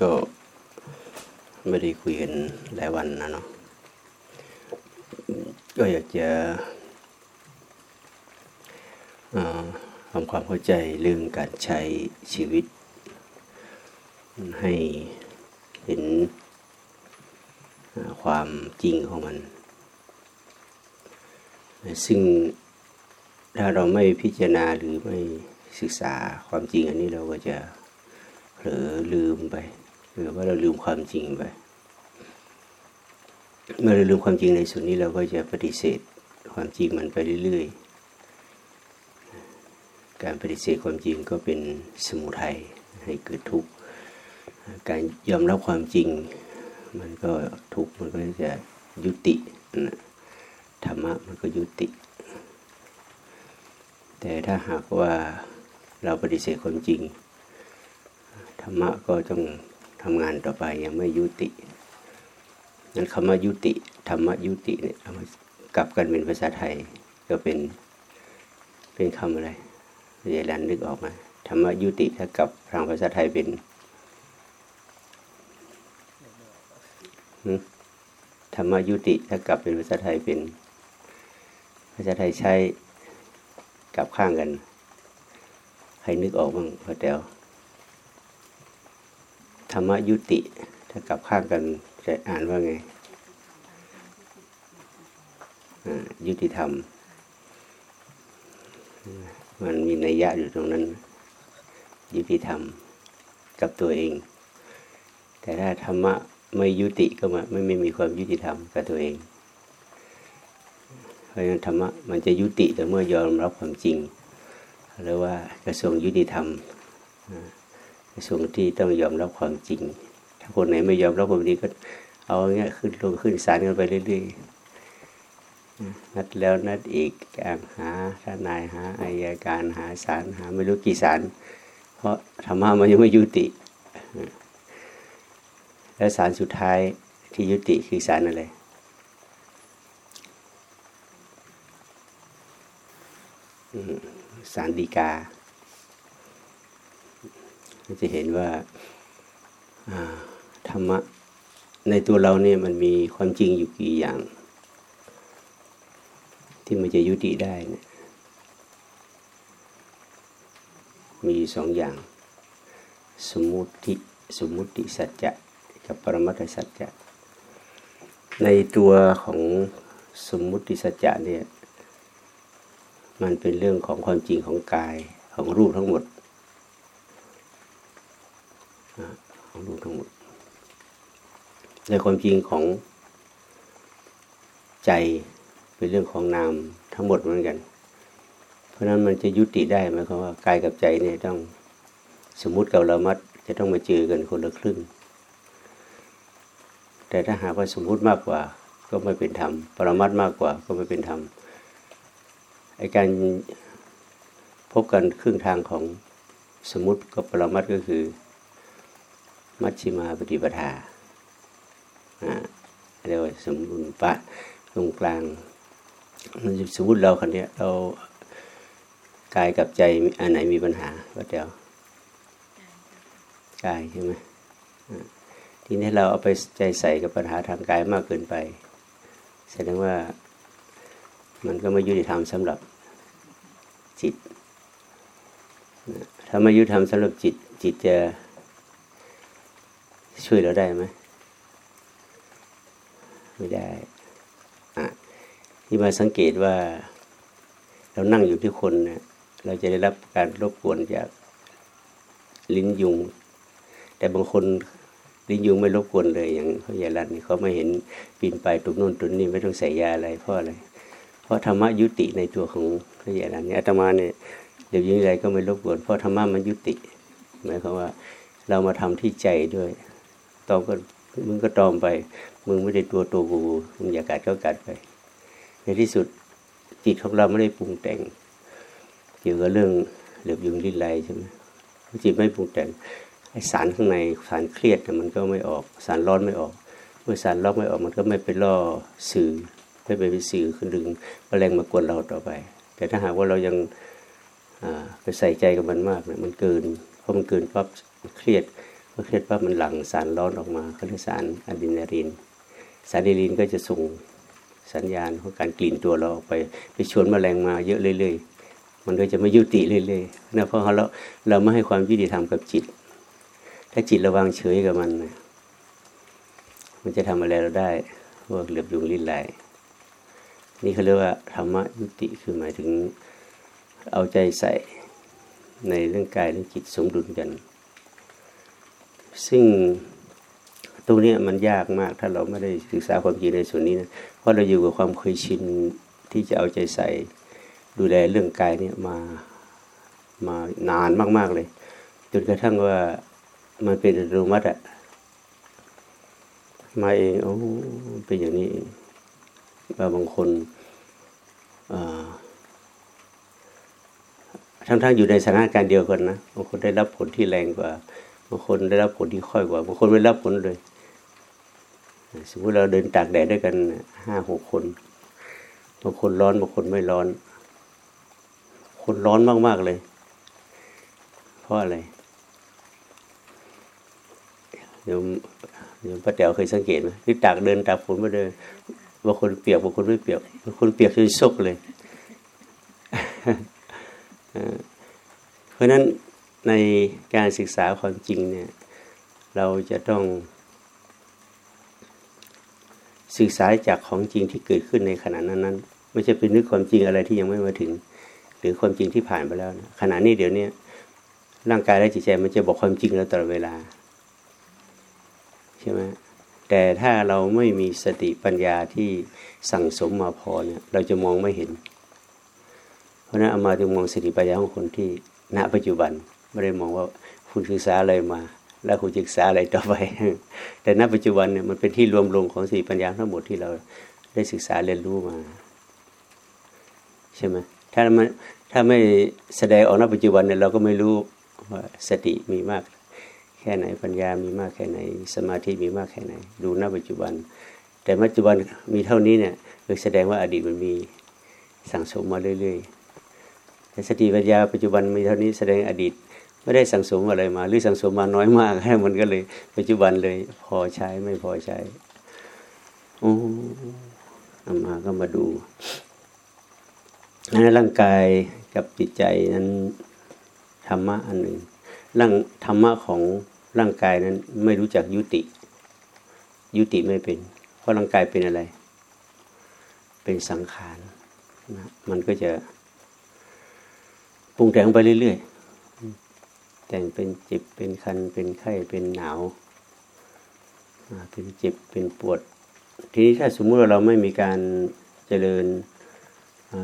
ก็ไม่ได้คุยกันหลายวันนะเนาะก็อยากจะทำความเข้าใจเรื่องการใช้ชีวิต ให้เห็นความจริงของมัน ซึ่งถ้าเราไม่พิจารณาหรือไม่ศึกษาความจริงอันนี้เราก็จะเผลอลืมไป หรือว่าเราลืมความจริงไปเมื่อเราลืมความจริงในส่วนนี้เราก็จะปฏิเสธความจริงมันไปเรื่อยๆ การปฏิเสธความจริงก็เป็นสมุทัยให้เกิดทุกข์ การยอมรับความจริง มันก็ทุกข์มันก็จะยุติธรรมะมันก็ยุติ แต่ถ้าหากว่าเราปฏิเสธความจริง ธรรมะก็ต้อง ทำงานต่อไปยังไม่ยุตินั้นคำว่ายุติธรรมยุติเนี่ยถ้ามากลับกันเป็นภาษาไทย ก็เป็นเป็นคำอะไรเยรันนึกออกมาธรรมยุติถ้ากลับทางภาษาไทยเป็นธรรมยุติถ้ากลับเป็นภาษาไทยเป็น ภาษาไทยใช้กลับข้างกัน ใครนึกออกบ้างพอแต้ว ธรรมยุติ ถ้ากลับข้างกันจะอ่านว่าไงยุติธรรม มันมีนัยยะอยู่ตรงนั้น ยุติธรรมกับตัวเอง แต่ถ้าธรรมะไม่ยุติก็มาไม่ไม่มีความยุติธรรมกับตัวเอง เพราะฉะนั้นธรรมะมันจะยุติแต่เมื่อยอมรับความจริง หรือว่ากระทรวงยุติธรรม กระทรวงที่ต้องยอมรับความจริง ถ้าคนไหนไม่ยอมรับความจริงก็เอาเงี้ยขึ้นลงขึ้นศาลกันไปเรื่อยๆนัดแล้วนัดอีกการหาทนายหาอายการหาศาลหาไม่รู้กี่ศาลเพราะธรรมะมันยังไม่ยุติ แล้วศาลสุดท้ายที่ยุติคือศาลอะไรศาลฎีกา จะเห็นว่าธรรมะในตัวเราเนี่ยมันมีความจริงอยู่กี่อย่าง ที่มันจะยุติได้เนี่ยมีสองอย่าง สมมุติสมมุติสัจจะกับปรมัตสัจจะในตัวของสมมุติสัจจะเนี่ยมันเป็นเรื่องของความจริงของกายของรูปทั้งหมด ของรูปทั้งหมดในความจริงของใจเป็นเรื่องของนามทั้งหมดเหมือนกัน เพราะนั้นมันจะยุติได้ไหมความว่ากายกับใจเนี่ยต้องสมมุติกับเรามัดจะต้องมาเจอกันคนละครึ่ง แต่ถ้าหากว่าสมมุติมากกว่าก็ไม่เป็นธรรม ปรมัตมากกว่าก็ไม่เป็นธรรม ไอการพบกันครึ่งทางของสมมติกับปรมัตก็คือ มัชชิมาปฏิปทาเรียกว่าสมบูรณ์ปะตรงกลางมันสมมติเราคนนี้เรากายกับใจอันไหนมีปัญหาก็เดียวกายใช่ไหมทีนี้เราเอาไปใจใส่กับปัญหาทางกายมากเกินไป แสดงว่ามันก็ไม่ยุติธรรมสำหรับจิต ถ้าไม่ยุติธรรมสำหรับจิต จิตจะ ช่วยเราได้ไหมไม่ได้อะที่มาสังเกตว่า เรานั่งอยู่ที่คนเนี่ยเราจะได้รับการรบกวนจากลิ้นยุง แต่บางคนลิ้นยุงไม่รบกวนเลย อย่างเขาใหญ่รันเขาไม่เห็นปีนไปตุกนู่นตุนนี่ไม่ต้องใส่ยาอะไรเพราะอะไรเพราะธรรมะยุติในตัวของพระใหญ่รันนี่อาตมาเนี่ยเดี๋ยวยังไงก็ไม่รบกวนเพราะธรรมะมันยุติหมายความว่า เรามาทำที่ใจด้วย ตอมก็มึงก็ตอมไป มึงไม่ได้ตัวตัวกูมึงอยากกัดก็กัดไป ในที่สุดจิตของเราไม่ได้ปรุงแต่ง เกี่ยวกับเรื่องเหลือบยุงลิ้นไรใช่ไหมจิตไม่ปรุงแต่งไอสารข้างในสารเครียดมันก็ไม่ออก สารร้อนไม่ออก เมื่อสารร้อนไม่ออกมันก็ไม่ไปล่อสื่อไม่ไปเป็นสื่อคือดึงแมลงมากวนเราต่อไป แต่ถ้าหากว่าเรายังไปใส่ใจกับมันมากเนี่ยมันเกินเพราะมันเกินปั๊บเครียด เมื่อเครียดว่ามันหลั่งสารร้อนออกมาเขาเรียกสารอะดรีนาลีน สารอะดรีนาลีนก็จะส่งสัญญาณของการกลิ่นตัวเราออกไป ไปชวนแมลงมาเยอะเรื่อยๆ มันก็จะไม่ยุติเรื่อยๆนะเพราะเราเราไม่ให้ความยุติธรรมกับจิต ถ้าจิตระวังเฉยกับมันมันจะทำอะไรเราได้พวกเหลือบยุงลิ้นไหลนี่เขาเรียกว่าธรรมยุติคือหมายถึงเอาใจใส่ในเรื่องกายเรื่องจิตสมดุลกัน ซึ่งตรงนี้มันยากมากถ้าเราไม่ได้ศึกษาความจริงในส่วนนี้นะเพราะเราอยู่กับความเคยชินที่จะเอาใจใส่ดูแลเรื่องกายเนี่ยมามานานมาก ๆเลยจนกระทั่งว่ามันเป็นอัตโนมัติอะมาเองโอ้เป็นอย่างนี้ว่าบางคนทั้งๆอยู่ในสถานการณ์เดียวกันนะบางคนได้รับผลที่แรงกว่า บางคนได้รับผลที่ค่อยกว่าบางคนไม่รับผลเลย สมมติเราเดินตากแดดด้วยกันห้าหกคนบางคนร้อนบางคนไม่ร้อน คนร้อนมาก ๆ เลย เพราะอะไรเดี๋ยวเดี๋ยวป้าแต๋วเคยสังเกตไหมที่ตากเดินตากฝนมาเดินบางคนเปียกบางคนไม่เปียกบางคนเปียกจนซกเลย เพราะนั้น ในการศึกษาความจริงเนี่ย เราจะต้อง ศึกษาจากของจริงที่เกิดขึ้นในขณะนั้นนั้นไม่ใช่เป็นนึกความจริงอะไรที่ยังไม่มาถึง หรือความจริงที่ผ่านไปแล้วนะขณะนี้เดี๋ยวนี้ร่างกายและจิตใจมันจะบอกความจริงเราตลอดเวลาใช่ไหมแต่ถ้าเราไม่มีสติปัญญาที่สั่งสมมาพอเนี่ย เราจะมองไม่เห็น เพราะนั้นเอามาจึงมองสติปัญญาของคนที่ณปัจจุบัน ไม่ได้มองว่าคุณศึกษาอะไรมา แล้วคุณศึกษาอะไรต่อไป แต่ณปัจจุบันเนี่ยมันเป็นที่รวมลงของสติปัญญาทั้งหมดที่เราได้ศึกษาเรียนรู้มา ใช่ไหมถ้ามันถ้าไม่แสดงออกณปัจจุบันเนี่ยเราก็ไม่รู้ว่าสติมีมาก แค่ไหนปัญญามีมากแค่ไหน สมาธิมีมากแค่ไหน ดูณปัจจุบัน แต่ปัจจุบันมีเท่านี้เนี่ยคือแสดงว่าอดีตมันมีสั่งสมมาเรื่อยๆแต่สติปัญญาปัจจุบันมีเท่านี้แสดงอดีต ไม่ได้สั่งสมอะไรมา หรือสั่งสมมาน้อยมากแค่มันก็เลย ปัจจุบันเลยพอใช้ไม่พอใช้โอ้อามาก็มาดูนั้นร่างกายกับจิตใจนั้นธรรมะอันหนึ่งร่างธรรมะของร่างกายนั้นไม่รู้จักยุติ ยุติไม่เป็น เพราะร่างกายเป็นอะไร เป็นสังขารนะมันก็จะปรุงแต่งไปเรื่อยๆ แต่งเป็นเจ็บเป็นคันเป็นไข้เป็นหนาวเป็นเจ็บเป็นปวด ทีนี้ถ้าสมมุติว่าเราไม่มีการเจริญ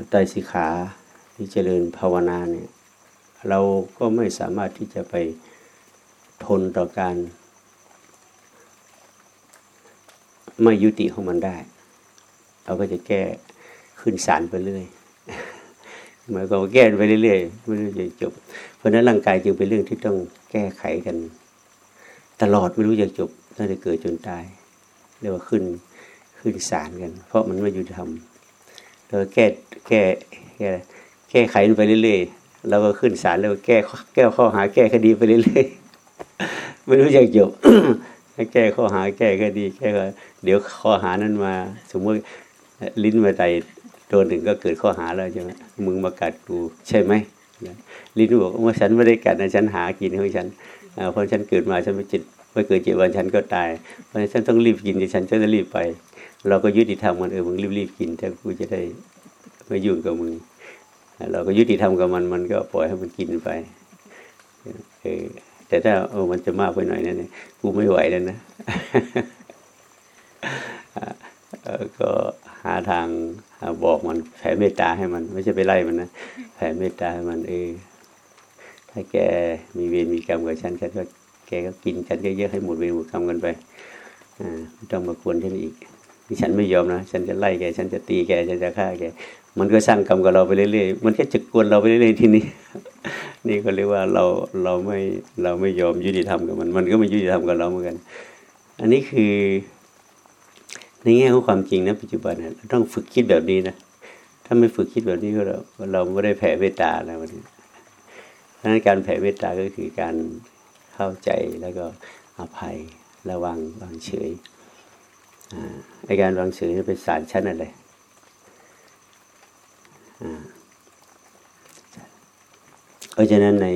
ไตรสิขาที่เจริญภาวนาเนี่ยเราก็ไม่สามารถที่จะไปทนต่อการ ไม่ยุติของมันได้ เราก็จะแก้ขึ้นศาลไปเรื่อย หมายความว่าแก้ไปเรื่อยๆไม่รู้จะจบ เพราะนั้นร่างกายจึงเป็นเรื่องที่ต้องแก้ไขกัน ตลอดไม่รู้จะจบตั้งแต่เกิดจนตายเรียกว่าขึ้นขึ้นศาลกัน เพราะมันไม่ยุติธรรมเราแก้แก้แก้แก้ไขไปเรื่อยๆเราก็ขึ้นศาลแล้วแก้แก้ข้อหาแก้คดีไปเรื่อยๆไม่รู้จะจบแก้ข้อหาแก้คดีแก้เดี๋ยวข้อหานั้นมา สมมติลิ้นมาไต่ ตัวหนึ่งก็เกิดข้อหาแล้วใช่ไหมมึงมากัดกูใช่ไหมลิ้นบอกว่าฉันไม่ได้กัดนะฉันหากินของฉันเพราะฉันเกิดมาฉันไม่จิตไม่เกิดเจ็ดวันฉันก็ตาย เพราะฉะนั้นฉันต้องรีบกินดิฉันจะรีบไป เราก็ยุติธรรมมันเออมึงรีบรีบกินแต่กูจะได้ไม่ยุ่งกับมึงเราก็ยุติธรรมกับมันมันก็ปล่อยให้มันกินไปเออแต่ถ้าเออมันจะมากไปหน่อยนั่นเนี่กูไม่ไหวแล้วนะก็หาทาง บอกมันแผ่เมตตาให้มัน ไม่ใช่ไปไล่มันนะแผ่เมตตาให้มันเออถ้าแกมีเวรมีกรรมกับฉันฉันก็แกก็กินฉันเยอะๆให้หมดเวรหมดกรรมกันไปอ่าไม่ต้องมาควรฉันอีกที่ฉันไม่ยอมนะฉันจะไล่แกฉันจะตีแกฉันจะฆ่าแกมันก็สร้างกรรมกับเราไปเรื่อยๆมันแค่จะกวนเราไปเรื่อยๆทีนี้ นี่ก็เรียกว่าเราเราไม่เราไม่ยอมยุติธรรมกับมัน มันก็ไม่ยุติธรรมกับเราเหมือนกัน อันนี้คือ ในแง่ของความจริงนะปัจจุบันเนี่ยต้องฝึกคิดแบบนี้นะถ้าไม่ฝึกคิดแบบนี้ก็เราเราไม่ได้แผ่เมตตาแล้ววันนี้ดังนั้นการแผ่เมตตาก็คือการเข้าใจแล้วก็อภัยระวังวางเฉยในการวางเฉยเป็นสารชั้นอะไรเพราะฉะนั้นใน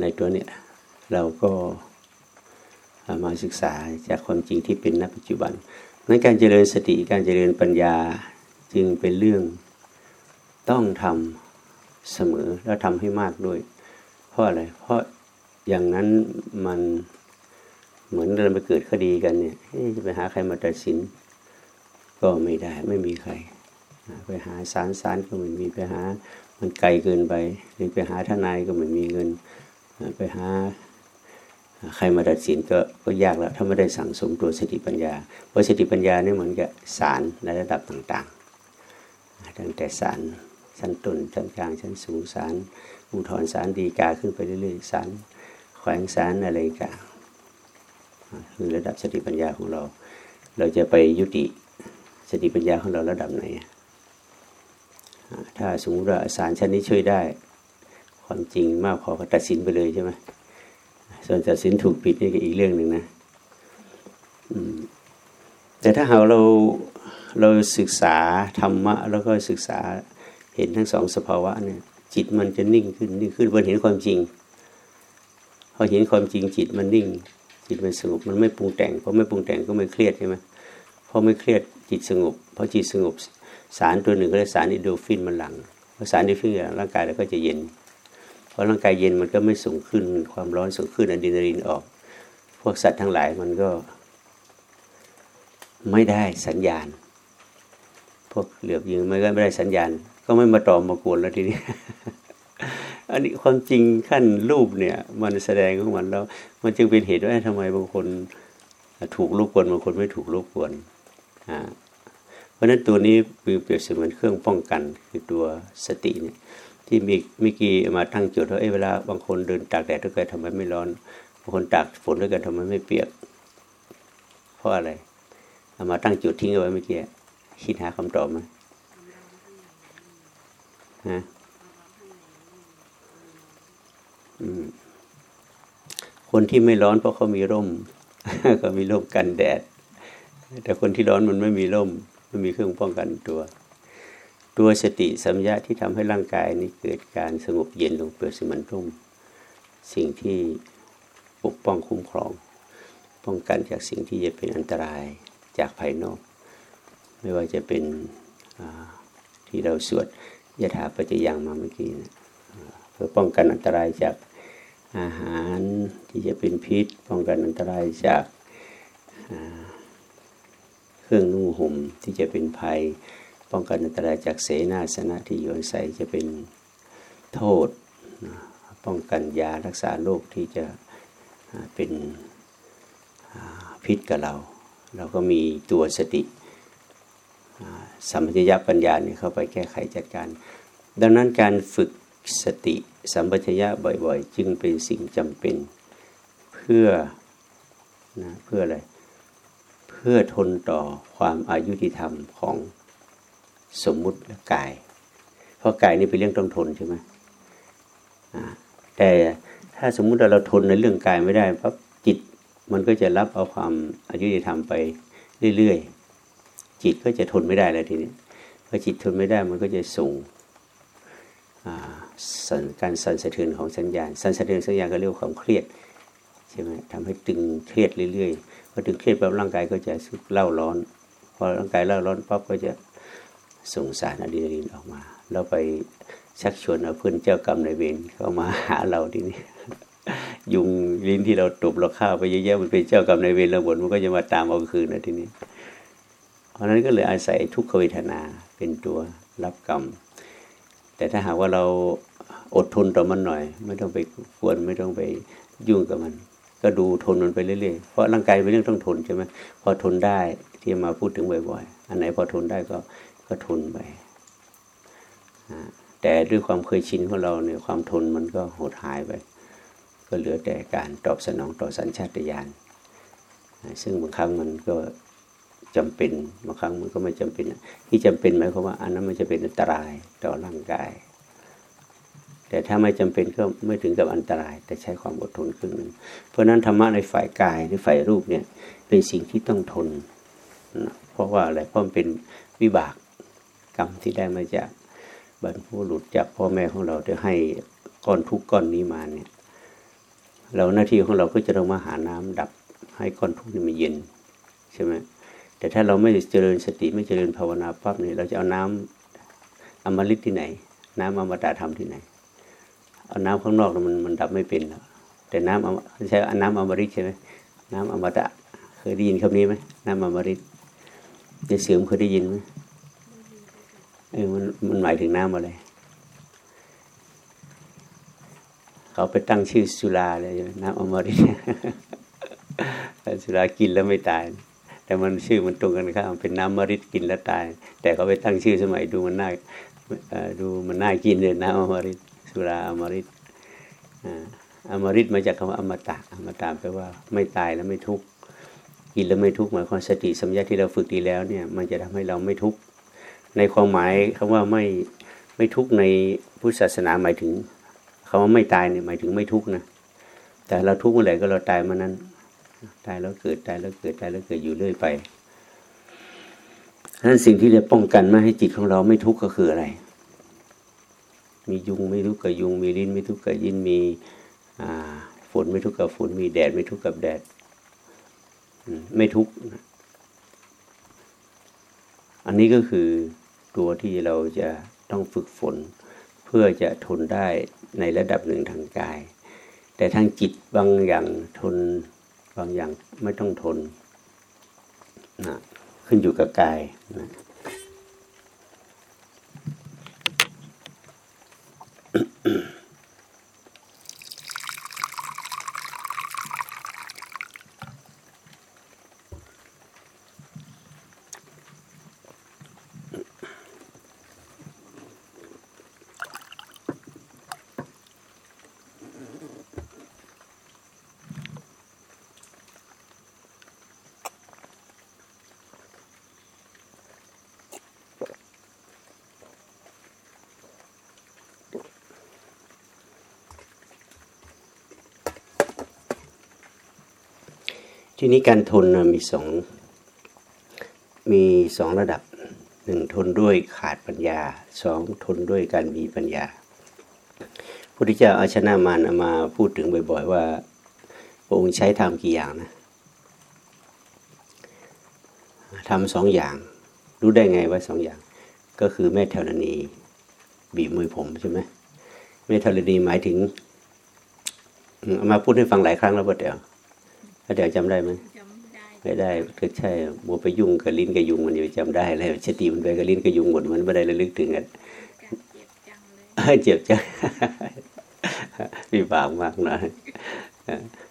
ในตัวเนี้ยเราก็มาศึกษาจากความจริงที่เป็นณปัจจุบัน ในการเจริญสติการเจริญปัญญาจึงเป็นเรื่องต้องทำเสมอแล้วทำให้มากด้วย เพราะอะไร เพราะอย่างนั้นมันเหมือนเราไปเกิดคดีกันเนี่ยจะไปหาใครมาตัดสิน ก็ไม่ได้ไม่มีใคร ไปหาศาลศาลก็ไม่มีไปหา มันไกลเกินไปหรือไปหาทนายก็ไม่มีเงิน ไปหา ใครมาตัดสินก็ก็ยากแล้ว ถ้าไม่ได้สั่งสมตัวสติปัญญา เพราะสติปัญญาเนี่ยเหมือนกับศาลในระดับต่างๆ ตั้งแต่ศาลชั้นต้นชั้นกลางชั้นสูงศาลอุทธรศาลฎีกาขึ้นไปเรื่อยๆศาลแขวงศาลอะไรกันคือระดับสติปัญญาของเรา เราจะไปยุติสติปัญญาของเราระดับไหน ถ้าสมมติว่าศาลชั้นนี้ช่วยได้ ความจริงมากพอก็ตัดสินไปเลยใช่ไหม ส่วนตัดสินถูกผิดนี่ก็อีกเรื่องหนึ่งนะแต่ถ้าเราเราเราศึกษาธรรมะ แล้วก็ศึกษาเห็นทั้งสองสภาวะเนี่ย จิตมันจะนิ่งขึ้นนิ่งขึ้นพอเห็นความจริงพอเห็นความจริงจิตมันนิ่ง จิตมันสงบมันไม่ปรุงแต่งพอไม่ปรุงแต่งก็ไม่เครียดใช่ไหมพอไม่เครียดจิตสงบพอจิตสงบสารตัวหนึ่งก็เรียกสารอิโดฟินมันหลังพอสารอิโดฟินร่างกายเราก็จะเย็น พอร่างกายเย็นมันก็ไม่สูงขึ้น ความร้อนสูงขึ้นอะดรีนาลีนออก พวกสัตว์ทั้งหลายมันก็ไม่ได้สัญญาณ พวกเหลือบยิงไม่ก็ไม่ได้สัญญาณ ก็ไม่มาตอมมากวนแล้วทีนี้อันนี้ความจริงขั้นรูปเนี่ย มันแสดงของมันแล้ว มันจึงเป็นเหตุว่าทำไมบางคนถูกรบกวนบางคนไม่ถูกรบกวนอ่าเพราะฉะนั้นตัวนี้คือเปรียบเสมือนเครื่องป้องกันคือตัวสติเนี่ย ที่มีมิกี้มาตั้งจุดว่าเอ้เวลาบางคนเดินตากแดดด้วยกันทำไมไม่ร้อนบางคนตากฝนด้วยกันทำไมไม่เปียก เพราะอะไรเอามาตั้งจุดทิ้งเอาไว้เมื่อกี้คิดหาคำตอบไหมฮะคนที่ไม่ร้อนเพราะเขามีร่ม ก็มีร่มกันแดด แต่คนที่ร้อนมันไม่มีร่มไม่มีเครื่องป้องกันตัว ตัวสติสัมยาที่ทำให้ร่างกายนี้เกิดการสงบเย็นลงเปลือกสมันรุ่ม สิ่งที่ปกป้องคุ้มครอง ป้องกันจากสิ่งที่จะเป็นอันตรายจากภายนอก ไม่ว่าจะเป็นที่เราสวดยถาปัจจยังมาเมื่อกี้นะเพื่อป้องกันอันตรายจากอาหารที่จะเป็นพิษ ป้องกันอันตรายจากเครื่องนุ่งห่มที่จะเป็นภัย ป้องกันอันตรายจากเสนาสนะที่อยู่อาศัยจะเป็นโทษ ป้องกันยารักษาโรคที่จะเป็นพิษกับเรา เราก็มีตัวสติสัมปชัญญะปัญญาเนี่ยเข้าไปแก้ไขจัดการ ดังนั้นการฝึกสติสัมปชัญญะบ่อยๆ จึงเป็นสิ่งจำเป็นเพื่อนะเพื่ออะไร เพื่อทนต่อความอายุติธรรมของ สมมุติและกาย เพราะกายนี่เป็นเรื่องต้องทนใช่ไหมแต่ถ้าสมมุติเราเราทนในเรื่องกายไม่ได้ปั๊บจิตมันก็จะรับเอาความอายุธรรมไปเรื่อยๆ จิตก็จะทนไม่ได้เลยทีนี้พอจิตทนไม่ได้มันก็จะส่งการสั่นสะเทือนของสัญญาณ สั่นสะเทือนสัญญาณก็เรียกความเครียดใช่ไหมทำให้ตึงเครียดเรื่อยๆพอตึงเครียดปั๊บร่างกายก็จะเล่าร้อน พอร่างกายเล่าร้อนปั๊บก็จะ ส่งสารอะดรีนาลีนออกมา เราไปชักชวนเอาเพื่อนเจ้ากรรมในเวรเข้ามาหาเราที่นี่ยุงลิ้นที่เราตบเราข้าวไปเยอะๆมันเป็นเจ้ากรรมในเวรเราหมดมันก็จะมาตามเอาคืนนะทีนี้ เพราะนั้นก็เลยอาศัยทุกขเวทนาเป็นตัวรับกรรม แต่ถ้าหากว่าเราอดทนต่อมันหน่อย ไม่ต้องไปกวนไม่ต้องไปยุ่งกับมัน ก็ดูทนมันไปเรื่อยๆเพราะร่างกายเป็นเรื่องต้องทนใช่ไหมพอทนได้ที่มาพูดถึงบ่อยๆ อันไหนพอทนได้ก็ ก็ทนไปแต่ด้วยความเคยชินของเราเนี่ยความทนมันก็หดหายไป ก็เหลือแต่การตอบสนองต่อสัญชาตญาณซึ่งบางครั้งมันก็จำเป็นบางครั้งมันก็ไม่จำเป็น ที่จำเป็นหมายความว่า อันนั้นมันจะเป็นอันตรายต่อร่างกาย แต่ถ้าไม่จำเป็นก็ไม่ถึงกับอันตราย แต่ใช้ความอดทนครึ่งหนึ่งเพราะฉะนั้นธรรมะในฝ่ายกายหรือฝ่ายรูปเนี่ยเป็นสิ่งที่ต้องทนนะเพราะว่าอะไรเพราะมันเป็นวิบาก กรรมที่ได้มาจากบรรพบุรุษจากพ่อแม่ของเราได้ให้ก้อนทุกก้อนนี้มาเนี่ย เราหน้าที่ของเราก็จะต้องมาหาน้ำดับให้ก้อนทุกนี้มันเย็นใช่ไหมแต่ถ้าเราไม่เจริญสติไม่เจริญภาวนาปั๊บเนี่ยเราจะเอาน้ำอมฤตที่ไหน น้ำอมตะธรรมที่ไหน เอาน้ำข้างนอกมันมันดับไม่เป็นหรอกแต่น้ำใช้น้ำอมฤตใช่ไหมน้ำอมตะเคยได้ยินคำนี้ไหมน้ำอมฤตจะเสื่อมเคยได้ยินไหม เออมันมันหมายถึงน้ำอะไร เขาไปตั้งชื่อสุราเลยน้ำอมฤตสุรากินแล้วไม่ตาย แต่มันชื่อมันตรงกันครับเป็นน้ำมฤตกินแล้วตาย แต่เขาไปตั้งชื่อสมัยดูมันน่าดูมันน่ากินเลยน้ำอมฤตสุราอมฤตอมฤตมาจากคำว่าอมตะอมตะแปลว่าไม่ตายแล้วไม่ทุกข์กินแล้วไม่ทุกข์หมายความสติสัมยาที่เราฝึกดีแล้วเนี่ย มันจะทำให้เราไม่ทุกข์ ในความหมายคำว่าไม่ไม่ทุกในพุทธศาสนาหมายถึงคำว่าไม่ตายเนี่ยหมายถึงไม่ทุกนะแต่เราทุกเมื่อไหร่ก็เราตายเมื่อนั้น ตายแล้วเกิดตายแล้วเกิดตายแล้วเกิดอยู่เรื่อยไปฉะนั้นสิ่งที่จะป้องกันไม่ให้จิตของเราไม่ทุกข์ก็คืออะไร มียุงไม่ทุกข์กับยุง มีลิ้นไม่ทุกข์กับยินมีฝนไม่ทุกข์กับฝนมีแดดไม่ทุกข์กับแดด ไม่ทุกข์ อันนี้ก็คือตัวที่เราจะต้องฝึกฝน เพื่อจะทนได้ในระดับหนึ่งทางกาย แต่ทางจิตบางอย่างทนบางอย่างไม่ต้องทนนะขึ้นอยู่กับกายนะ ทีนี้การทนนะมีสองมีสองระดับหนึ่งทนด้วยขาดปัญญาสองทนด้วยการมีปัญญาพระพุทธเจ้าอาชนะมารมาพูดถึงบ่อย ๆ ว่าพระองค์ใช้ทำกี่อย่างนะทำสองอย่าง รู้ได้ไงว่าสองอย่าง ก็คือแม่ธรณีบีบมือผมใช่ไหมแม่ธรณีหมายถึงมาพูดให้ฟังหลายครั้งแล้วเดี๋ยว ป้าเดี๋ยวจำได้ไหมจำได้ไม่ได้ก็ใช่มัวไปยุ่งกับลิ้นกับยุงมันอยู่จำได้แล้วสติมันไปกับลิ้นกับยุงหมดมันไม่ได้ระลึกถึงกันการเจ็บจังเลยเจ็บจังมีบากมากนะหล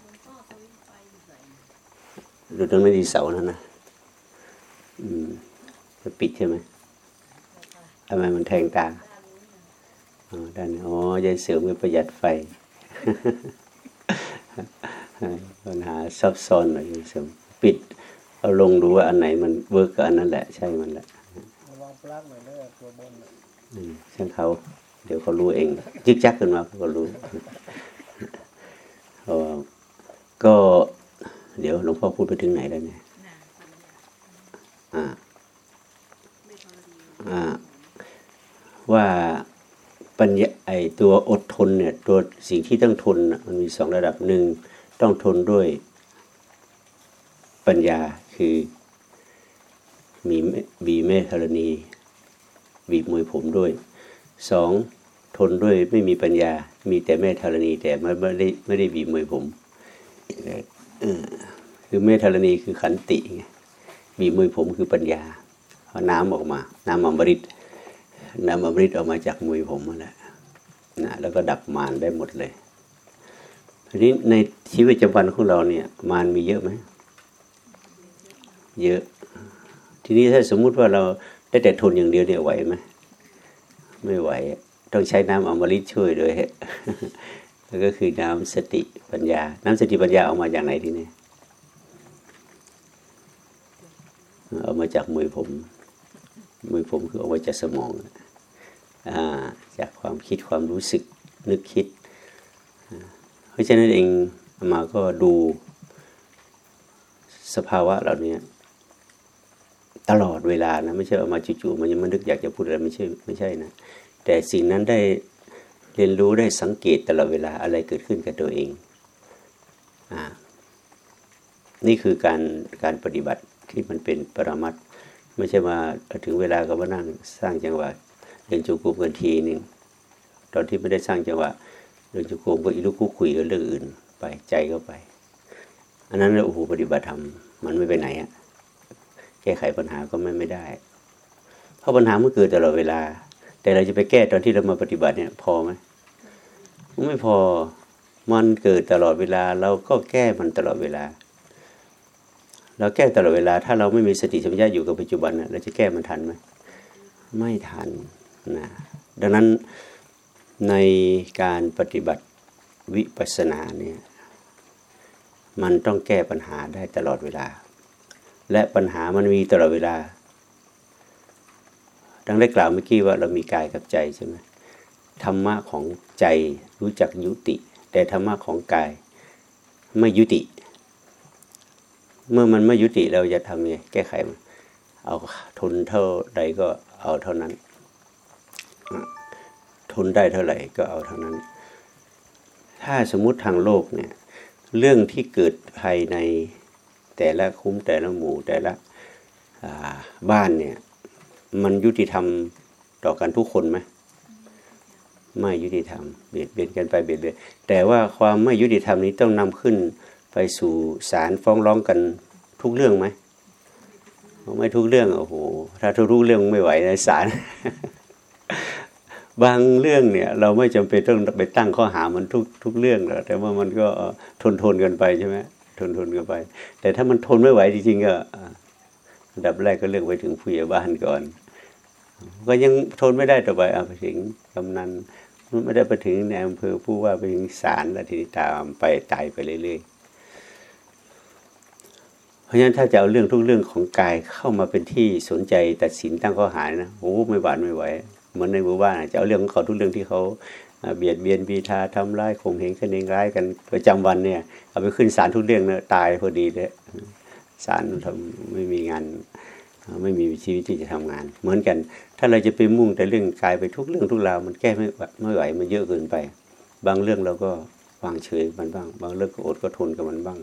วงพ่อสวิตไฟอยู่ไหนดูตรงนั้นดีเสานั่นนะอืมจะปิดใช่ไหมทำไมมันแทงตาอ๋อด้านนี้อ๋อยายเสือมไปประหยัดไฟ ปัญหาซับซ้อนหน่อยยายเสือมปิดเอาลงดูว่าอันไหนมันเวิร์กกับอันนั้นแหละ ใช่มันแหละระวังปลั๊กหน่อยเด้อตัวบนน่ะอืมช่างเขา เดี๋ยวเขารู้เองจึกจักขึ้นมาเขาก็รู้เออก็เดี๋ยวหลวงพ่อพูดไปถึงไหนแล้วเนี่ยน่ะปัญญาอ่าไม่พอดีอ่าว่าปัญญาไอตัวอดทนเนี่ยตัวสิ่งที่ต้องทนน่ะมันมีสองระดับหนึ่ง ต้องทนด้วยปัญญาคือมีบีแม่ธรณี บีบมวยผมด้วยสองทนด้วยไม่มีปัญญา มีแต่แม่ธรณี แต่ไม่ไม่ได้ไม่ได้บีบมวยผมคือแม่ธรณีคือขันติไงบีบมวยผมคือปัญญาเอาน้ำออกมา น้ำอมฤตน้ำอมฤตออกมาจากมวยผมนั่นแหละนะแล้วก็ดับมารได้หมดเลย ทีนี้ในชีวิตประจำวันของเราเนี่ย มารมีเยอะไหมเยอะ ทีนี้ถ้าสมมุติว่าเราได้แต่ทนอย่างเดียวเนี่ยไหวไหมไม่ไหว ต้องใช้น้ำอมฤตช่วยด้วยแล้วก็คือน้ำสติปัญญา น้ำสติปัญญาเอามาจากไหนทีนี้เอามาจากมือผม มือผมคือเอามาจากสมองอาจากความคิดความรู้สึกนึกคิด ราะฉะนั้นเองมาก็ดูสภาวะเหล่านี้ตลอดเวลานะไม่ใช่เอามาจู่ๆมันยังมันนึกอยากจะพูดอะไรไม่ใช่ไม่ใช่นะแต่สิ่งนั้นได้เรียนรู้ได้สังเกตตลอดเวลาอะไรเกิดขึ้นกับตัวเองอ่านี่คือการการปฏิบัติที่มันเป็นปรมัตไม่ใช่มาถึงเวลาก็มานั่งสร้างจังหวะเดินจูกรูมกันทีหนึ่งตอนที่ไม่ได้สร้างจังหวะ ดินจูกรมก็อีลูกคุคุยกันเรื่องอื่น ไปใจก็ไป อันนั้นโอ้โหปฏิบัติธรรมมันไม่ไปไหนอะแก้ไขปัญหาก็ไม่ไม่ได้ เพราะปัญหามันเกิดตลอดเวลา แต่เราจะไปแก้ตอนที่เรามาปฏิบัติเนี่ย พอไหมไม่พอมันเกิดตลอดเวลา เราก็แก้มันตลอดเวลา เราแก้ตลอดเวลา ถ้าเราไม่มีสติสัมปชัญญะอยู่กับปัจจุบันเราจะแก้มันทันไหมไม่ทันนะดังนั้น ในการปฏิบัติวิปัสสนาเนี่ยมันต้องแก้ปัญหาได้ตลอดเวลา และปัญหามันมีตลอดเวลาดังได้กล่าวเมื่อกี้ว่าเรามีกายกับใจใช่ไหมธรรมะของใจรู้จักยุติ แต่ธรรมะของกายไม่ยุติ เมื่อมันไม่ยุติเราจะทำยังไงแก้ไขมันเอาทนเท่าใดก็เอาเท่านั้น ทนได้เท่าไหร่ก็เอาเท่านั้น ถ้าสมมติทางโลกเนี่ยเรื่องที่เกิดภายในแต่ละคุ้มแต่ละหมู่แต่ละบ้านเนี่ยมันยุติธรรมต่อกันทุกคนไหมไม่ยุติธรรมเบียดเบียนกันไปเบียดเบียนแต่ว่าความไม่ยุติธรรมนี้ต้องนำขึ้นไปสู่ศาลฟ้องร้องกันทุกเรื่องไหมไม่ทุกเรื่องโอ้โหถ้าทุกเรื่องไม่ไหวในศาล บางเรื่องเนี่ยเราไม่จำเป็นต้องไปตั้งข้อหามันทุกทุกเรื่องหรอกแต่ว่ามันก็ทนทนกันไปใช่ไหมทนทนกันไป แต่ถ้ามันทนไม่ไหวจริงๆก็อันดับแรกก็เลือกไปถึงผู้ใหญ่บ้านก่อน ก็ยังทนไม่ได้ต่อไปเอาไปถึงกำนันไม่ได้ไปถึงในอำเภอผู้ว่าไปถึงศาลแล้วทีนี้ตามไปตายไปเรื่อยๆเพราะฉะนั้นถ้าจะเอาเรื่องทุกเรื่องของกายเข้ามาเป็นที่สนใจตัดสินตั้งข้อหานะโอ้ไม่หวานไม่ไหว เหมือนในหมู่บ้านจะเอาเรื่องของเขาทุกเรื่องที่เขาเบียดเบียนบีทาทำร้ายข่มเหงกันเองร้ายกันประจำวันเนี่ย เอาไปขึ้นศาลทุกเรื่องเนี่ยตายพอดีเลยศาลทำไม่มีงานไม่มีชีวิตที่จะทำงาน เหมือนกัน ถ้าเราจะไปมุ่งแต่เรื่องกายไปทุกเรื่องทุกราวมันแก้ไม่ไม่ไหวมันเยอะเกินไป บางเรื่องเราก็วางเฉยมันบ้าง บางเรื่องก็อดก็ทนกับมันบ้าง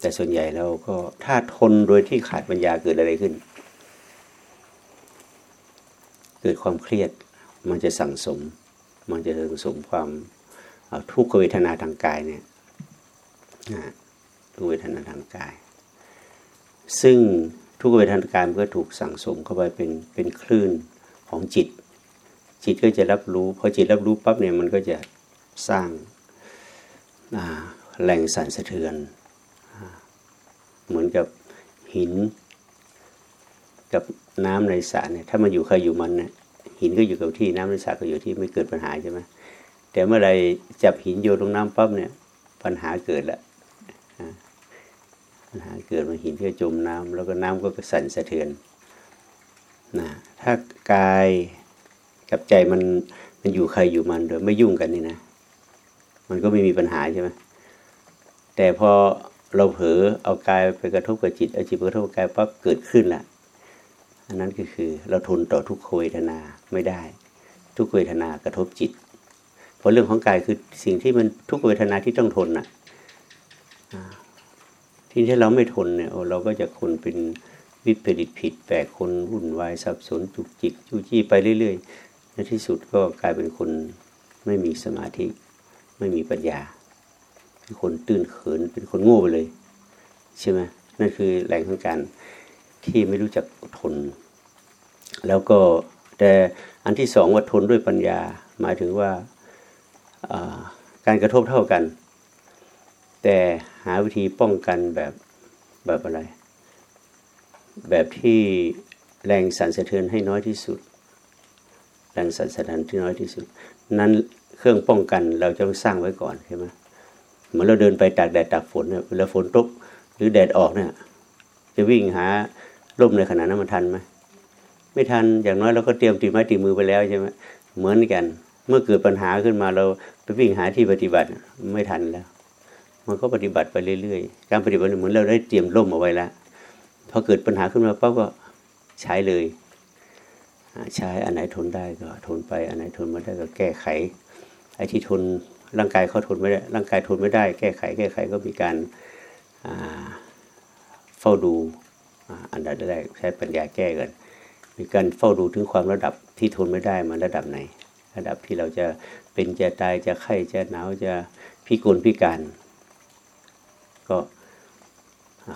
แต่ส่วนใหญ่เราก็ถ้าทนโดยที่ขาดปัญญาเกิดอะไรขึ้น เกิดความเครียด มันจะสั่งสม มันจะสั่งสมความทุกขเวทนาทางกายเนี่ยทุกเวทนาทางกาย ซึ่งทุกเวทนาการมันก็ถูกสั่งสมเข้าไปเป็นเป็นคลื่นของจิต จิตก็จะรับรู้พอจิตรับรู้ปั๊บเนี่ยมันก็จะสร้างแหล่งสั่นสะเทือน เหมือนกับหิน กับน้ำในสระเนี่ยถ้ามันอยู่ใครอยู่มันเนี่ยหินก็อยู่กับที่น้ำในสระก็อยู่ที่ไม่เกิดปัญหาใช่ไหมแต่เมื่อไรจับหินโยนลงน้ำปั๊บเนี่ย ปัญหาเกิดล้วปัญหาเกิดมาหินก็จมน้ำแล้วก็น้ำก็สั่นสะเทือนนะถ้ากายกับใจมันมันอยู่ใครอยู่มันโดยไม่ยุ่งกันนี่นะมันก็ไม่มีปัญหาใช่ไหมแต่พอเราเผลอเอากายไปกระทบกับจิตเอาจิตไปกระทบกับกายปั๊บเกิดขึ้นละ อันนั้นก็คือเราทนต่อทุกขเวทนาไม่ได้ ทุกเวทนากระทบจิต เพราะเรื่องของกายคือสิ่งที่มันทุกเวทนาที่ต้องทนน่ะที่ถ้าเราไม่ทนเนี่ยเราก็จะคนเป็นวิปริตผิดแปลกคนวุ่นวายสับสนจุกจิกจู้จี้ไปเรื่อยๆในที่สุดก็กลายเป็นคนไม่มีสมาธิ ไม่มีปัญญาเป็นคนตื่นเขินเป็นคนโง่ไปเลย ใช่ไหมนั่นคือแหล่งของการ ที่ไม่รู้จักทน แล้วก็แต่อันที่สองว่าทนด้วยปัญญา หมายถึงว่าการกระทบเท่ากัน แต่หาวิธีป้องกันแบบแบบอะไร แบบที่แรงสั่นสะเทือนให้น้อยที่สุด แรงสั่นสะเทือนที่น้อยที่สุด นั้นเครื่องป้องกันเราจะต้องสร้างไว้ก่อนใช่ไหมเหมือนเราเดินไปตากแดดตากฝนเนี่ยเวลาฝนตกหรือแดดออกเนี่ยจะวิ่งหา ร่มในขณะนั้นมันทันไหมไม่ทันอย่างน้อยเราก็เตรียมตีไม้ตีมือไปแล้วใช่ไหมเหมือนกัน เมื่อเกิดปัญหาขึ้นมาเราไปวิ่งหาที่ปฏิบัติไม่ทันแล้ว มันก็ปฏิบัติไปเรื่อยๆ การปฏิบัติเหมือนเราได้เตรียมร่มเอาไว้แล้วพอเกิดปัญหาขึ้นมาปั๊บก็ใช้เลยใช้อันไหนทนได้ก็ทนไปอันไหนทนไม่ได้ก็แก้ไขไอ้ที่ทนร่างกายเขาทนไม่ได้ร่างกายทนไม่ได้ แก้ไข แก้ไขก็มีการเฝ้าดู อันดับแรกใช้ปัญญาแก้กันมีการเฝ้าดูถึงความระดับที่ทนไม่ได้มันระดับไหน ระดับที่เราจะเป็นจะตายจะไข้จะหนาวจะพิกลพิการ ก็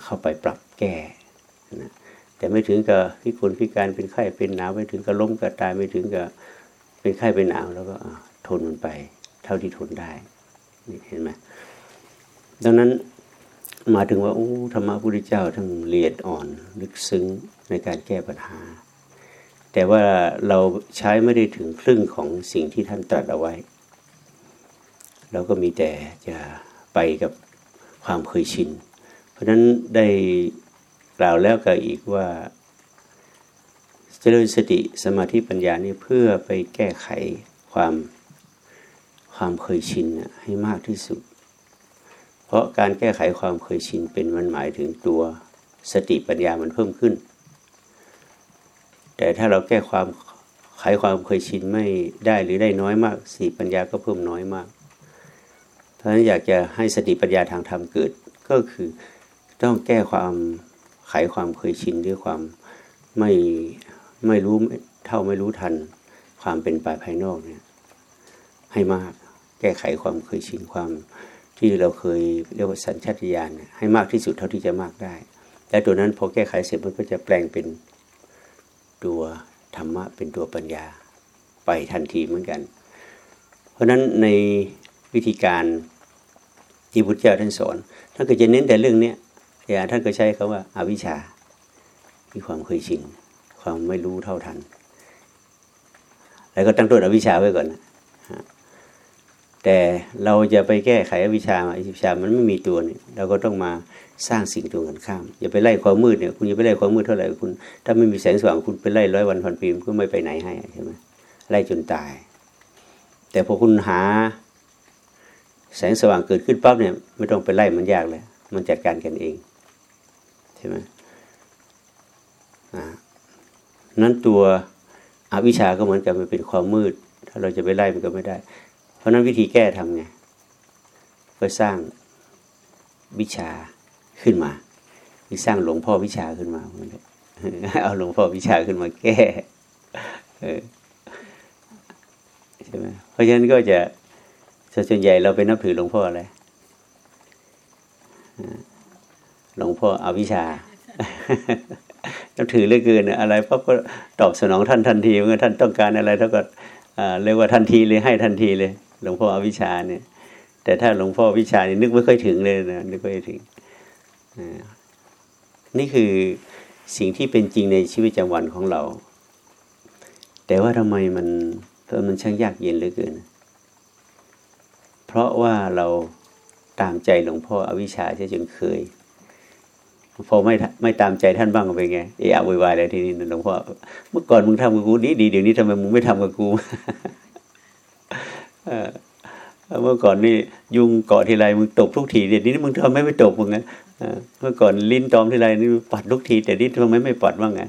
เข้าไปปรับแก้นะแต่ไม่ถึงกับพิกลพิการเป็นไข้เป็นหนาวไม่ถึงกับล้มกับตายไม่ถึงกับเป็นไข้เป็นหนาวแล้วก็ทนมันไป เท่าที่ทนได้เห็นไหมดังนั้น มาถึงว่าโอ้ธรรมะพุทธเจ้าทั้งละเอียดอ่อนลึกซึ้งในการแก้ปัญหา แต่ว่าเราใช้ไม่ได้ถึงครึ่งของสิ่งที่ท่านตรัสเอาไว้ เราก็มีแต่จะไปกับความเคยชิน เพราะฉะนั้นได้กล่าวแล้วก็อีกว่าเจริญสติสมาธิปัญญานี่เพื่อไปแก้ไขความความเคยชินน่ะให้มากที่สุด ราะการแก้ไขความเคยชินเป็นมันหมายถึงตัวสติปัญญามันเพิ่มขึ้น แต่ถ้าเราแก้ความไขความเคยชินไม่ได้หรือได้น้อยมากสติปัญญาก็เพิ่มน้อยมาก เพราะฉะนั้นอยากจะให้สติปัญญาทางธรรมเกิดก็คือต้องแก้ความไขความเคยชินด้วยความไม่ไม่รู้เท่าไม่รู้ทันความเป็นไปภายนอกเนี่ยให้มากแก้ไขความเคยชินความ ที่เราเคยเรียกว่าสัญชาตญาณให้มากที่สุดเท่าที่จะมากได้ และตัวนั้นพอแก้ไขเสร็จมันก็จะแปลงเป็นตัวธรรมะเป็นตัวปัญญาไปทันทีเหมือนกัน เพราะฉะนั้นในวิธีการที่พุทธเจ้าท่านสอนท่านก็จะเน้นแต่เรื่องเนี้ยอย่าท่านก็ใช้คาว่าอาวิชชามีความเคยชินความไม่รู้เท่าทัน แล้วก็ตั้งต้นอวิชชาไว้ก่อนนะ แต่เราจะไปแก้ไขอวิชามอวิชามันไม่มีตัวเนี่ยเราก็ต้องมาสร้างสิ่งตรงกันข้าม อย่าไปไล่ความมืดเนี่ยคุณอย่าไปไล่ความมืดเท่าไหร่คุณ ถ้าไม่มีแสงสว่างคุณไปไล่ร้อยวันพันปีมันก็ไม่ไปไหนให้ใช่ไหมไล่จนตาย แต่พอคุณหา แสงสว่างเกิดขึ้นปั๊บเนี่ยไม่ต้องไปไล่มันยากเลยมันจัดการกันเองใช่ไหมนั้นตัวอวิชชาก็เหมือนกันมันเป็นความมืด ถ้าเราจะไปไล่มันก็ไม่ได้ เพราะนั้นวิธีแก้ทำไงก็สร้างวิชาขึ้นมาคือสร้างหลวงพ่อวิชาขึ้นมาเอาหลวงพ่อวิชาขึ้นมาแก้ใช่ไหมเพราะฉะนั้นก็จะส่วนใหญ่เราไปนับถือหลวงพ่ออะไรหลวงพ่ออวิชา นับถือเลือเกินอะไรปั๊บก็ตอบสนองท่านทันทีเมื่อท่านต้องการอะไรเท่ากับเรียกว่าทันทีเลยให้ทันทีเลย หลวงพ่ออวิชชาเนี่ย แต่ถ้าหลวงพ่อวิชานี่นึกไม่ค่อยถึงเลยนะนึกไม่ค่อยถึงนี่คือสิ่งที่เป็นจริงในชีวิตประจำวันของเรา แต่ว่าทำไมมันมันช่างยากเย็นเหลือเกิน เพราะว่าเราตามใจหลวงพ่ออวิชชาใช่จนเคย พอไม่ไม่ตามใจท่านบ้างก็เป็นไงเอะอะวายอะไรทีนี้หลวงพ่อเมื่อก่อนมึงทำกับกูดีดีเดี๋ยวนี้ทำไมมึงไม่ทำกับกู เมื่อก่อนนี่ยุงเกาะทีไรมึงตบทุกทีเดี๋ยวนี้มึงทำไมไม่ตบมึงไงเมื่อก่อนลิ้นตอมทีไรนี่ปัดทุกที แต่นี่ทำไมไม่ปัดบ้างไง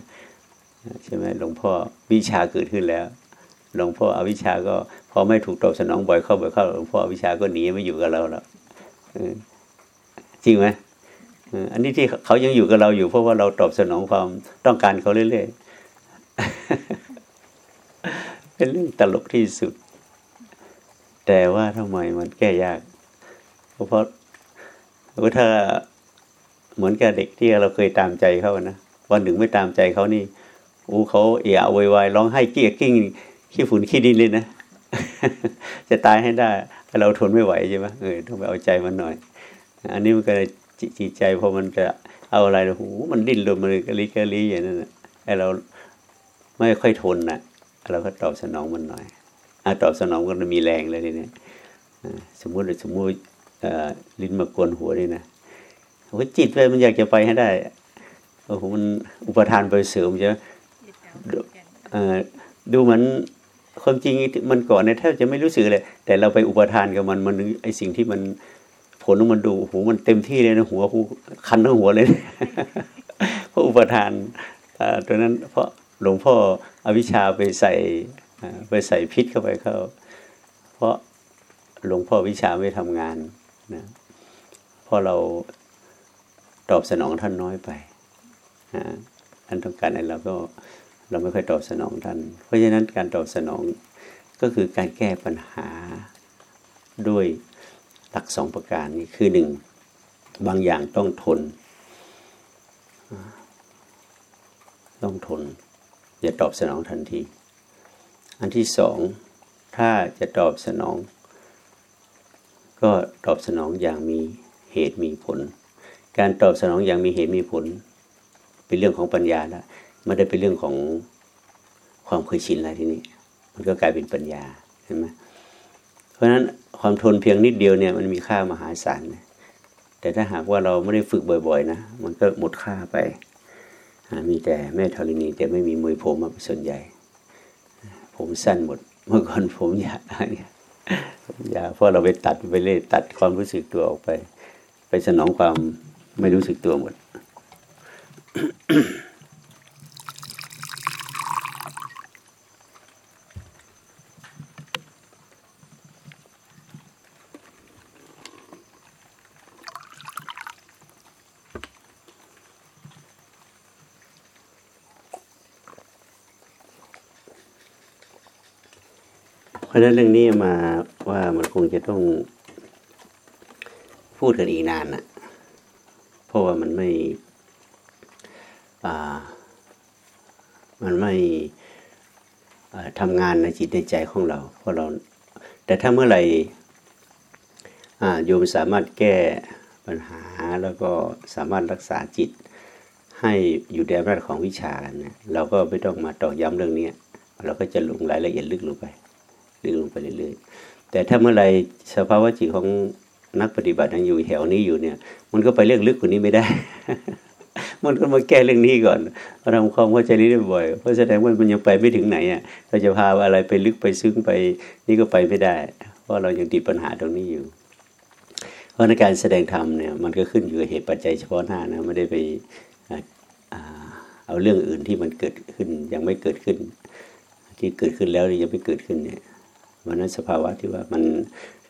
ใช่ไหมหลวงพ่อวิชาเกิดขึ้นแล้ว หลวงพ่ออวิชาก็พอไม่ถูกตอบสนองบ่อยเข้าบ่อยเข้าหลวงพ่ออวิชาก็หนีไม่อยู่กับเราแล้วจริงไหมอันนี้ที่เขายังอยู่กับเราอยู่เพราะว่าเราตอบสนองความต้องการเขาเรื่อยๆเป็นเรื่องตลกที่สุด แต่ว่าทำไมมันแก้ยาก เพราะเพราถ้าเหมือนกับเด็กที่เราเคยตามใจเขานะวันหนึ่งไม่ตามใจเขานี่โอ้เขาเอะอะวยวายร้องไห้เกี้ยกิ้งขี้ฝุ่นขี้ดินเลยนะ จะตายให้ได้ เราทนไม่ไหวใช่ไหมเออต้องไปเอาใจมันหน่อย อันนี้มันก็จิตใจพอมันจะเอาอะไรโอ้โหมันดิ้นรนมันกะลิกะลิอย่างนั้นไอเราไม่ค่อยทนนะเราก็ตอบสนองมันหน่อย ตอบสนองก็มีแรงเลยทีนี้สมมุติสมมุติลิ้นมากวนหัวนี่นะโอ้จิตเลยมันอยากจะไปให้ได้โอ้โหมันอุปทานไปเสริมใช่ไหมดูเหมือนความจริงมันก่อนเนี่ยแทบจะไม่รู้สึกเลย แต่เราไปอุปทานกับมันมันไอสิ่งที่มันผลของมันดูโอ้โหมันเต็มที่เลยนะหัวกูคันทั้งหัวเลยเพราะอุปทานตัวนั้นเพราะหลวงพ่ออวิชชาไปใส่ ไปใส่พิษเข้าไปเข้า เพราะหลวงพ่อวิชาไม่ทำงานนะเพราะเราตอบสนองท่านน้อยไปอ่าท่านต้องการอะไรเราก็เราไม่ค่อยตอบสนองท่าน เพราะฉะนั้นการตอบสนองก็คือการแก้ปัญหาด้วยหลักสองประการนี้คือหนึ่งบางอย่างต้องทน ต้องทน อย่าตอบสนองทันที อันที่สองถ้าจะตอบสนอง ก็ตอบสนองอย่างมีเหตุมีผล การตอบสนองอย่างมีเหตุมีผล เป็นเรื่องของปัญญาแล้วไม่ได้เป็นเรื่องของความเคยชินอะไรทีนี่มันก็กลายเป็นปัญญาเห็นไหมเพราะฉะนั้นความทนเพียงนิดเดียวเนี่ยมันมีค่ามหาศาลนะแต่ถ้าหากว่าเราไม่ได้ฝึกบ่อยๆนะมันก็หมดค่าไปมีแต่แม่ธรณีแต่ไม่มีมวยผมมาเป็นส่วนใหญ่ ผมสั้นหมด เมื่อก่อนผมยาวผมยาวเพราะเราไปตัดไปเล่ตัดความรู้สึกตัวออกไป ไปสนองความไม่รู้สึกตัวหมด เพราะฉะ นั้นเรื่องนี้มาว่ามันคงจะต้องพูดกันอีกนานนะเพราะว่ามันไม่มันไม่ทำงานในจิตในใจของเรา เพราะเรา แต่ถ้าเมื่อไหร่โยมสามารถแก้ปัญหาแล้วก็สามารถรักษาจิตให้อยู่ในอำนาจของวิชาเนี่ยเราก็ไม่ต้องมาตอกย้ำเรื่องนี้ เราก็จะลงรายละเอียดลึกลงไป ลึกลงไปเรื่อยๆ แต่ถ้าเมื่อไรสภาวะจิตของนักปฏิบัติยังอยู่แถวนี้อยู่เนี่ย มันก็ไปเรื่องลึกกว่านี้ไม่ได้ มันก็มาแก้เรื่องนี้ก่อนเราทำความเข้าใจนี้ได้บ่อยเพราะแสดงว่ามันยังไปไม่ถึงไหนอะเราจะพาอะไรไปลึกไปซึ้งไปนี่ก็ไปไม่ได้ เพราะเรายังติดปัญหาตรงนี้อยู่ เพราะในการแสดงธรรมเนี่ยมันก็ขึ้นอยู่กับเหตุปัจจัยเฉพาะหน้านะไม่ได้ไปเอาเรื่องอื่นที่มันเกิดขึ้นยังไม่เกิดขึ้น ที่เกิดขึ้นแล้วยังไม่เกิดขึ้นเนี่ย วันนั้นสภาวะที่ว่ามัน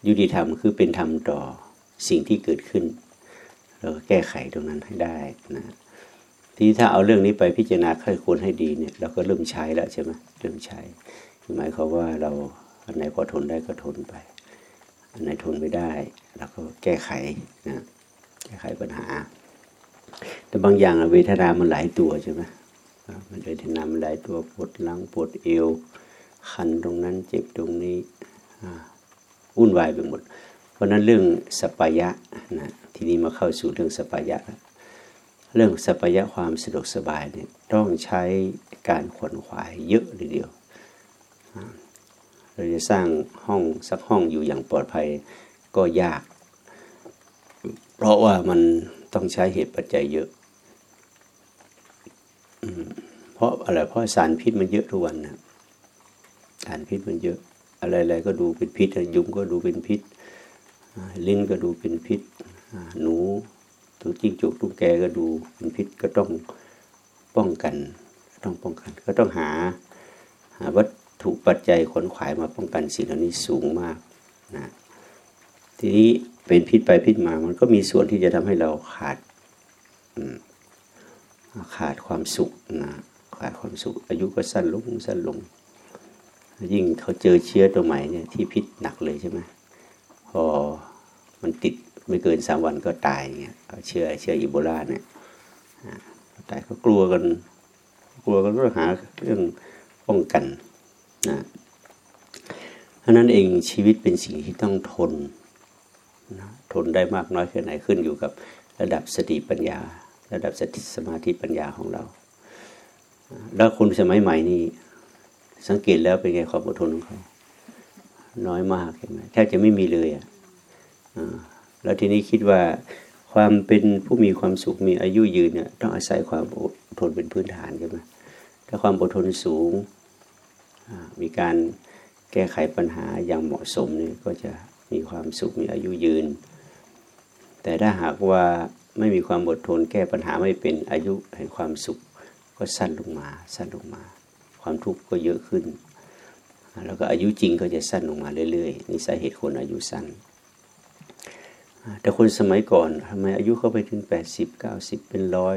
ยุติธรรมคือเป็นธรรมต่อสิ่งที่เกิดขึ้น เราก็แก้ไขตรงนั้นให้ได้นะทีนี้ถ้าเอาเรื่องนี้ไปพิจารณาค่อยควรให้ดีเนี่ย เราก็เริ่มใช้แล้วใช่ไหมเริ่มใช้หมายความว่าเราอันไหนพอทนได้ก็ทนไปอันไหนทนไม่ได้เราก็แก้ไขนะแก้ไขปัญหา แต่บางอย่างเวทนามันหลายตัวใช่ไหมมันเวทนามันหลายตัวปวดหลังปวดเอว คันตรงนั้นเจ็บตรงนี้วุ่นวายไปหมด เพราะนั้นเรื่องสปายะนะทีนี้มาเข้าสู่เรื่องสปายะแล้วเรื่องสปายะความสะดวกสบายเนี่ยต้องใช้การขวนขวายเยอะทีเดียว เราจะสร้างห้องสักห้องอยู่อย่างปลอดภัยก็ยาก เพราะว่ามันต้องใช้เหตุปัจจัยเยอะ เพราะอะไรเพราะสารพิษมันเยอะทุกวันนะ สารพิษมันเยอะ อะไรๆก็ดูเป็นพิษยุงก็ดูเป็นพิษลิงก็ดูเป็นพิษหนูตัวจิ้งจกตุ๊กแกก็ดูเป็นพิษก็ต้องป้องกัน ต้องป้องกัน ก็ต้องหาหาวัตถุปัจจัยขนขวายมาป้องกันสิ่งเหล่านี้สูงมากนะทีนี้เป็นพิษไปพิษมา มันก็มีส่วนที่จะทำให้เราขาดขาดความสุขนะขาดความสุข อายุก็สั้นลงสั้นลง ยิ่งเขาเจอเชื้อตัวใหม่เนี่ยที่พิษหนักเลยใช่ไหมพอมันติดไม่เกินสามวันก็ตายเนี่ยเชื้อเชื้ออีโบลาเนี่ยตายเขากลัวกัน กลัวกันก็หาเรื่องป้องกันนะเพราะนั้นเองชีวิตเป็นสิ่งที่ต้องทนนะทนได้มากน้อยแค่ไหนขึ้นอยู่กับระดับสติปัญญา ระดับสติสมาธิปัญญาของเรา แล้วคนสมัยใหม่นี้ สังเกตแล้วเป็นไงความอดทนของเขาน้อยมากเห็นไหมแทบจะไม่มีเลยอะแล้วทีนี้คิดว่าความเป็นผู้มีความสุขมีอายุยืนเนี่ยต้องอาศัยความอดทนเป็นพื้นฐานใช่ไหมถ้าความอดทนสูง มีการแก้ไขปัญหาอย่างเหมาะสมเนี่ยก็จะมีความสุขมีอายุยืน แต่ถ้าหากว่าไม่มีความอดทนแก้ปัญหาไม่เป็นอายุแห่งความสุขก็สั้นลงมาสั้นลงมา ความทุกข์ก็เยอะขึ้น แล้วก็อายุจริงก็จะสั้นลงมาเรื่อยๆนี่สาเหตุคนอายุสั้น แต่คนสมัยก่อนทำไมอายุเขาไปถึง 80 90 เป็นร้อย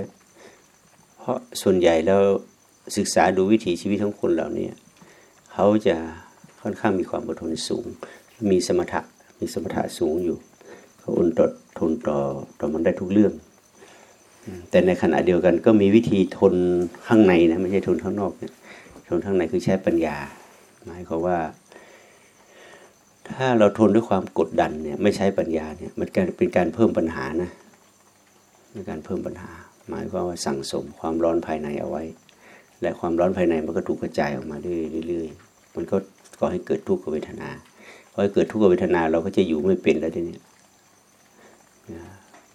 เพราะส่วนใหญ่แล้วศึกษาดูวิถีชีวิตของคนเหล่านี้เขาจะค่อนข้างมีความอดทนสูง มีสมถะมีสมถะสูงอยู่เขาอดทนทนต่อต่อมันได้ทุกเรื่อง แต่ในขณะเดียวกันก็มีวิธีทนข้างในนะไม่ใช่ทนข้างนอกเนี่ย ทนข้างในคือใช้ปัญญา หมายความว่า ถ้าเราทนด้วยความกดดันเนี่ย ไม่ใช้ปัญญาเนี่ย มันเป็นการเพิ่มปัญหานะเป็นการเพิ่มปัญหา หมายความว่าสั่งสมความร้อนภายในเอาไว้ และความร้อนภายในมันก็ถูกกระจายออกมาเรื่อยๆมันก็ก่อให้เกิดทุกขเวทนาพอให้เกิดทุกขเวทนาเราก็จะอยู่ไม่เป็นแล้วทีนี้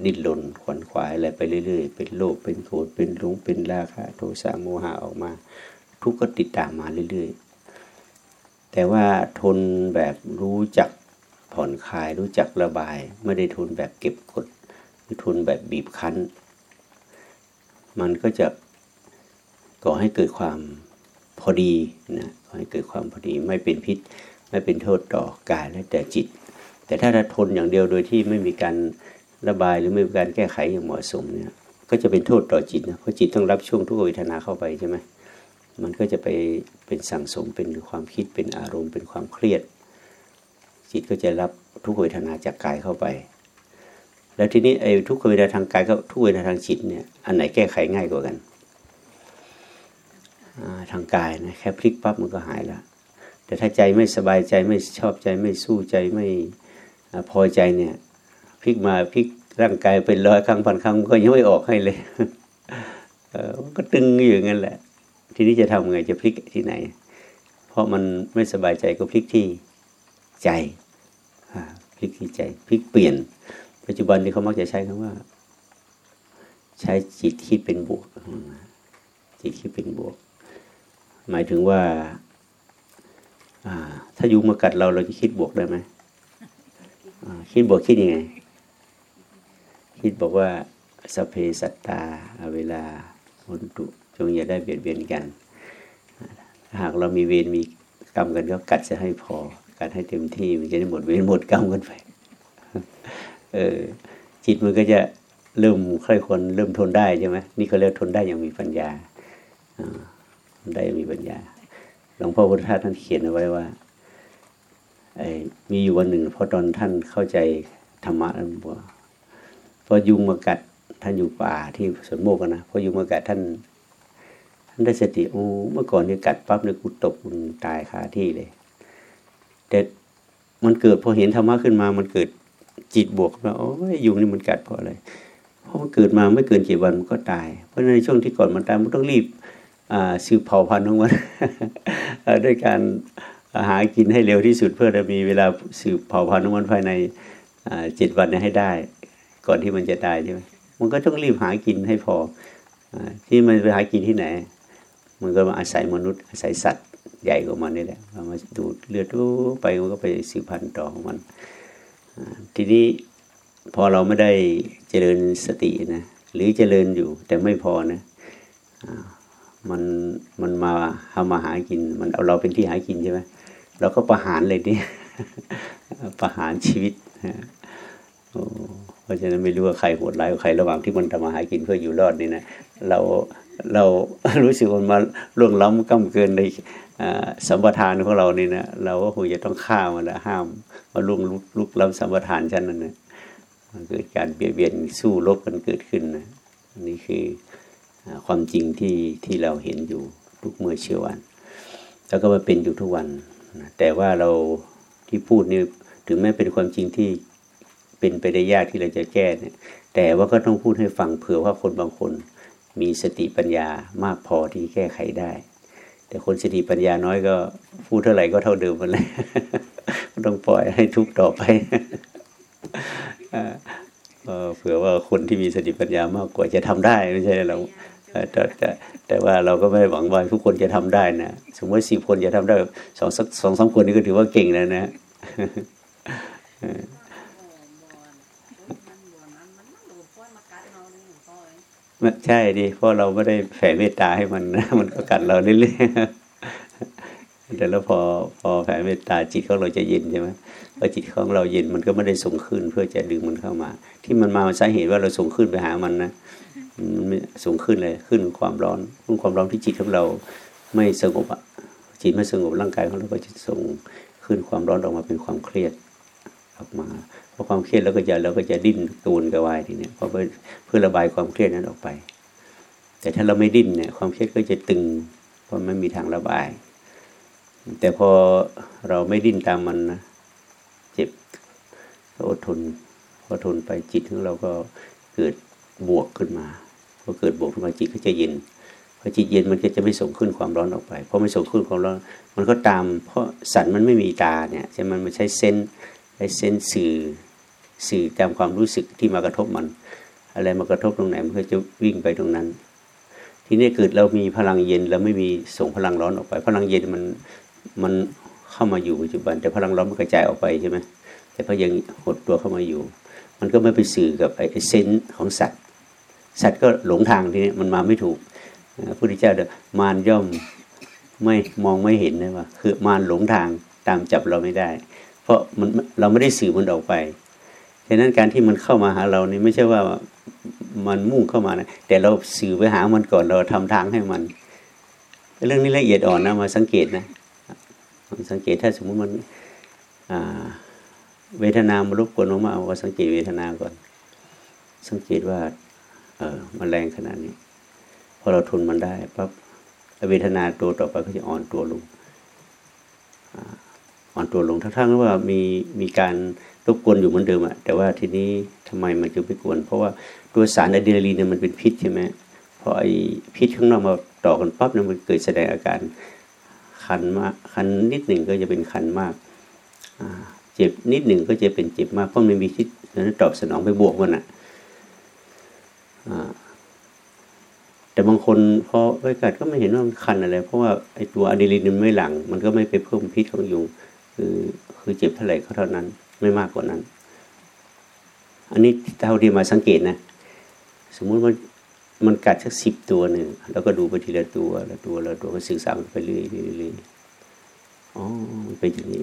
ดิ้นรนขวนขวายอะไรไปเรื่อยๆ เป็นโลภเป็นโกรธเป็นหลงเป็นราคะโทสะโมหะออกมา ทุกข์ก็ติดตามมาเรื่อยๆ แต่ว่าทนแบบรู้จักผ่อนคลายรู้จักระบาย ไม่ได้ทนแบบเก็บกดหรือทนแบบบีบคั้น มันก็จะก่อให้เกิดความพอดีนะก่อให้เกิดความพอดีไม่เป็นพิษ ไม่เป็นโทษต่อกายและแต่จิต แต่ถ้าเราทนอย่างเดียวโดยที่ไม่มีการระบายหรือไม่มีการแก้ไขอย่างเหมาะสมเนี่ยก็จะเป็นโทษต่อจิตนะเพราะจิตต้องรับช่วงทุกขเวทนาเข้าไปใช่ไหม มันก็จะไปเป็นสั่งสมเป็นความคิดเป็นอารมณ์ เป็นความเครียด จิตก็จะรับทุกขเวทนาจากกายเข้าไป แล้วทีนี้ไอ้ทุกขเวทนาทางกายกับทุกเวทนาทางจิตเนี่ยอันไหนแก้ไขง่ายกว่ากันทางกายนะแค่พลิกปั๊บมันก็หายแล้ว แต่ถ้าใจไม่สบายใจไม่ชอบใจไม่สู้ใจไม่พอใจเนี่ยพลิกมาพลิกร่างกายเป็นร้อยครั้งพันครั้งก็ยังไม่ออกให้เลยก็ตึงอยู่งั้นแหละ ทีนี้จะทำไงจะพลิกที่ไหน เพราะมันไม่สบายใจก็พลิกที่ใจพลิกที่ใจพลิกเปลี่ยน ปัจจุบันนี้เขามักจะใช้คำว่า ใช้จิตคิดเป็นบวก จิตคิดเป็นบวก หมายถึงว่าถ้ายุงมากัดเราเราจะคิดบวกได้ไหมคิดบวกคิดยังไง คิดบอกว่าสเพสัตตาเวลาหุนตุ งอย่าได้เบียดเบียนกัน หากเรามีเวรมีกรรมกันก็กัดจะให้พอ กัดให้เต็มที่มันจะได้หมดเวรหมดกรรมกันไปเออจิตมันก็จะเริ่มค่อยคนเริ่มทนได้ใช่ไหมนี่เขาเรียกทนได้อย่างมีปัญญาทนได้อย่างมีปัญญาหลวงพ่อพุทธทาสท่านเขียนเอาไว้ว่าอมีอยู่วันหนึ่งพอตอนท่านเข้าใจธรรมะแล้วบอกพอยุงมากัดท่านอยู่ป่าที่สวนโมกนะพอยุงมากัดท่าน ท่านได้สติโอ้เมื่อก่อนเนี่ยกัดปั๊บเนี่ยกูตกกูตายคาที่เลย แต่มันเกิดพอเห็นธรรมะขึ้นมา มันเกิดจิตบวกว่าโอ้ยยุงนี่มันกัดเพราะอะไรเพราะมันเกิดมาไม่เกินกี่วันมันก็ตาย เพราะในช่วงที่ก่อนมันตายมันต้องรีบสืบเผ่าพันธุ์ของมันด้วยการหากินให้เร็วที่สุดเพื่อจะมีเวลาสืบเผ่าพันธุ์ของมันภายในเจ็ดวันนี้ให้ได้ ก่อนที่มันจะตายใช่ไหมมันก็ต้องรีบหากินให้พอที่มันไปหากินที่ไหน มันก็มาอาศัยมนุษย์ อาศัยสัตว์ใหญ่กว่ามันนี่แหละมาดูดเลือดดูไปมันก็ไปสืบพันธุ์ต่อของมัน ทีนี้พอเราไม่ได้เจริญสตินะหรือเจริญอยู่แต่ไม่พอนะมันมันมาทำมาหากิน มันเอาเราเป็นที่หากินใช่ไหมเราก็ประหารเลยนี่ประหารชีวิตโอ้เพราะฉะนั้นไม่รู้ว่าใครโหดร้ายกว่าใครระหว่างที่มันทำมาหากินเพื่ออยู่รอดนี่นะเรา เรารู้สึกมันมาล่วงล้ำก้าเกินในสัมปทานของเรานี่นะเราก็คงจะต้องฆ่ามันละห้ามมาลุกลุกล้ำสัมปทานชั้นนั้นนะเกิดการเบียดเบียนสู้รบกันเกิดขึ้นนะนี่คือความจริงที่ที่เราเห็นอยู่ทุกเมื่อเชื่อวัน แล้วก็มาเป็นอยู่ทุกวัน แต่ว่าเราที่พูดนี่ถึงแม้เป็นความจริงที่เป็นไปได้ยากที่เราจะแก้เนี่ยแต่ว่าก็ต้องพูดให้ฟังเผื่อว่าคนบางคน มีสติปัญญามากพอที่แก้ไขได้ แต่คนสติปัญญาน้อยก็พูดเท่าไหร่ก็เท่าเดิมไปเลยต้องปล่อยให้ทุกต่อไปเผื่อว่าคนที่มีสติปัญญามากกว่าจะทำได้ไม่ใช่เราเอแต่แต่แต่ว่าเราก็ไม่ได้หวังว่าทุกคนจะทำได้นะสมมติสิบคนจะทำได้สองสักสองสามคนนี่ก็ถือว่าเก่งแล้วนะ บ่บ่มันบ่นั้นมันมันดูป้อยมากัดเรานี่ป้อย มัน ใช่ดิเพราะเราไม่ได้แผ่เมตตาให้มันนะมันก็กัดเราเรื่อยๆแต่แล้วพอพอแผ่เมตตาจิตของเราจะเย็นใช่ไหมพอจิตของเราเย็นมันก็ไม่ได้ส่งขึ้นเพื่อจะดึงมันเข้ามา ที่มันมาสาเหตุว่าเราส่งขึ้นไปหามันนะมันไม่ส่งขึ้นเลยขึ้นความร้อนขึ้นความร้อนที่จิตของเราไม่สงบอะจิตไม่สงบร่างกายของเราก็จะส่งขึ้นความร้อนออกมาเป็นความเครียดออกมา เพราะความเครียดแล้วก็จะเราก็จะดิ้นกระวนกระวายทีเนี้ยเพราะเพื่อเพื่อระบายความเครียดนั้นออกไป แต่ถ้าเราไม่ดิ้นเนี่ยความเครียดก็จะตึง เพราะไม่มีทางระบาย แต่พอเราไม่ดิ้นตามมันนะเจ็บก็อดทนพอทนไปจิตของเราก็เกิดบวกขึ้นมาพอเกิดบวกขึ้นมาจิตก็จะเย็นพอจิตเย็นมันก็จะไม่ส่งขึ้นความร้อนออกไปพอไม่ส่งขึ้นความร้อน มันก็ตาม เพราะสันมันไม่มีตาเนี่ยใช่ไหมมันไม่ใช้เส้น ใช้เส้นสื่อสื่อตามความรู้สึกที่มากระทบมัน อะไรมากระทบตรงไหนมันก็จะวิ่งไปตรงนั้น ทีนี้เกิดเรามีพลังเย็นเราไม่มีส่งพลังร้อนออกไป พลังเย็นมันมันเข้ามาอยู่ปัจจุบัน แต่พลังร้อนมันกระจายออกไปใช่ไหมแต่พอยังหดตัวเข้ามาอยู่ มันก็ไม่ไปสื่อกับไอ้เซนของสัตว์ สัตว์ก็หลงทางทีนี้มันมาไม่ถูกพระพุทธเจ้าเดมารย่อมไม่มองไม่เห็นนะว่าคือมารหลงทางตามจับเราไม่ได้ เพราะมันเราไม่ได้สื่อมันออกไปฉะนั้นการที่มันเข้ามาหาเรานี่ไม่ใช่ว่ามันมุ่งเข้ามานะแต่เราสื่อไปหามันก่อนเราทำทางให้มัน เรื่องนี้ละเอียดอ่อนนะมาสังเกตนะมันสังเกตถ้าสมมุติมันเวทนามารบกวนมากๆก็สังเกตเวทนาก่อน สังเกตว่า เออมันแรงขนาดนี้พอเราทนมันได้ปั๊บเวทนาตัวต่อไปก็จะอ่อนตัวลง อ่อนตัวลงทั้งๆว่ามีมีการรบกวนอยู่เหมือนเดิมอะแต่ว่าทีนี้ทำไมมันจึงไม่กวน เพราะว่าตัวสารอะดรีนาลีนเนี่ยมันเป็นพิษใช่ไหมพอไอ้พิษข้างนอกมาต่อกันปั๊บเนี่ยมันเกิดแสดงอาการคันมากคันนิดหนึ่งก็จะเป็นคันมากเจ็บนิดหนึ่งก็จะเป็นเจ็บมากเพราะมันมีพิษนั้นตอบสนองไปบวกมันอะแต่บางคนพอไปกัดก็ไม่เห็นว่ามันคันอะไร เพราะว่าไอ้ตัวอะดรีนาลีนมันไม่หลังมันก็ไม่ไปเพิ่มพิษของยุง คือคือเจ็บเท่าไหร่ก็เท่านั้น ไม่มากกว่านั้น อันนี้เท่าที่มาสังเกตนะ สมมุติมันมันกัดสักสิบตัวหนึ่งแล้วก็ดูไปทีละตัวละตัวละตัวก็ศึกษาไปเรื่อยๆเรื่อยอ๋อมันเป็นอย่างนี้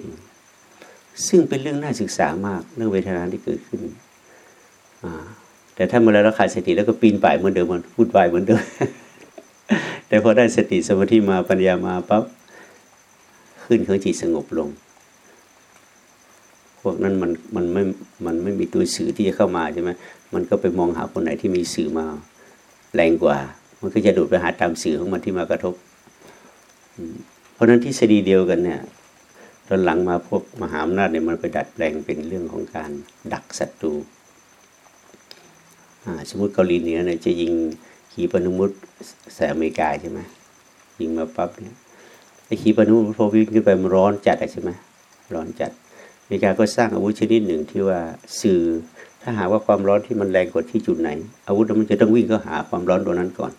ซึ่งเป็นเรื่องน่าศึกษามากเรื่องเวทนาที่เกิดขึ้นแต่ถ้าเมื่อเราขาดสติแล้วก็ปีนป่ายเหมือนเดิมมันพูดวายเหมือนเดิมแต่พอได้สติสมาธิมาปัญญามาปั๊บขึ้นของจิตสงบลง พวกนั้นมันมันไม่มันไม่มีตัวสื่อที่จะเข้ามาใช่ไหมมันก็ไปมองหาคนไหนที่มีสื่อมาแรงกว่า มันก็จะดูดไปหาตามสื่อของมันที่มากระทบ เพราะฉะนั้นทฤษฎีเดียวกันเนี่ยตอนหลังมาพวกมหาอำนาจเนี่ยมันไปดัดแปลงเป็นเรื่องของการดักศัตรูสมมติเกาหลีเหนือเนี่ยจะยิงขีปนาวุธใส่อเมริกาใช่ไหมยิงมาปั๊บเนี่ยไอขีปนาวุธพอวิ่งขึ้นไปมันร้อนจัดใช่ไหมร้อนจัด มริกาก็สร้างอาวุธชนิดหนึ่งที่ว่าสื่อถ้าหาว่าความร้อนที่มันแรงกว่าที่จุดไหน อาวุธมันจะต้องวิ่งเข้าหาความร้อนตัวนั้นก่อน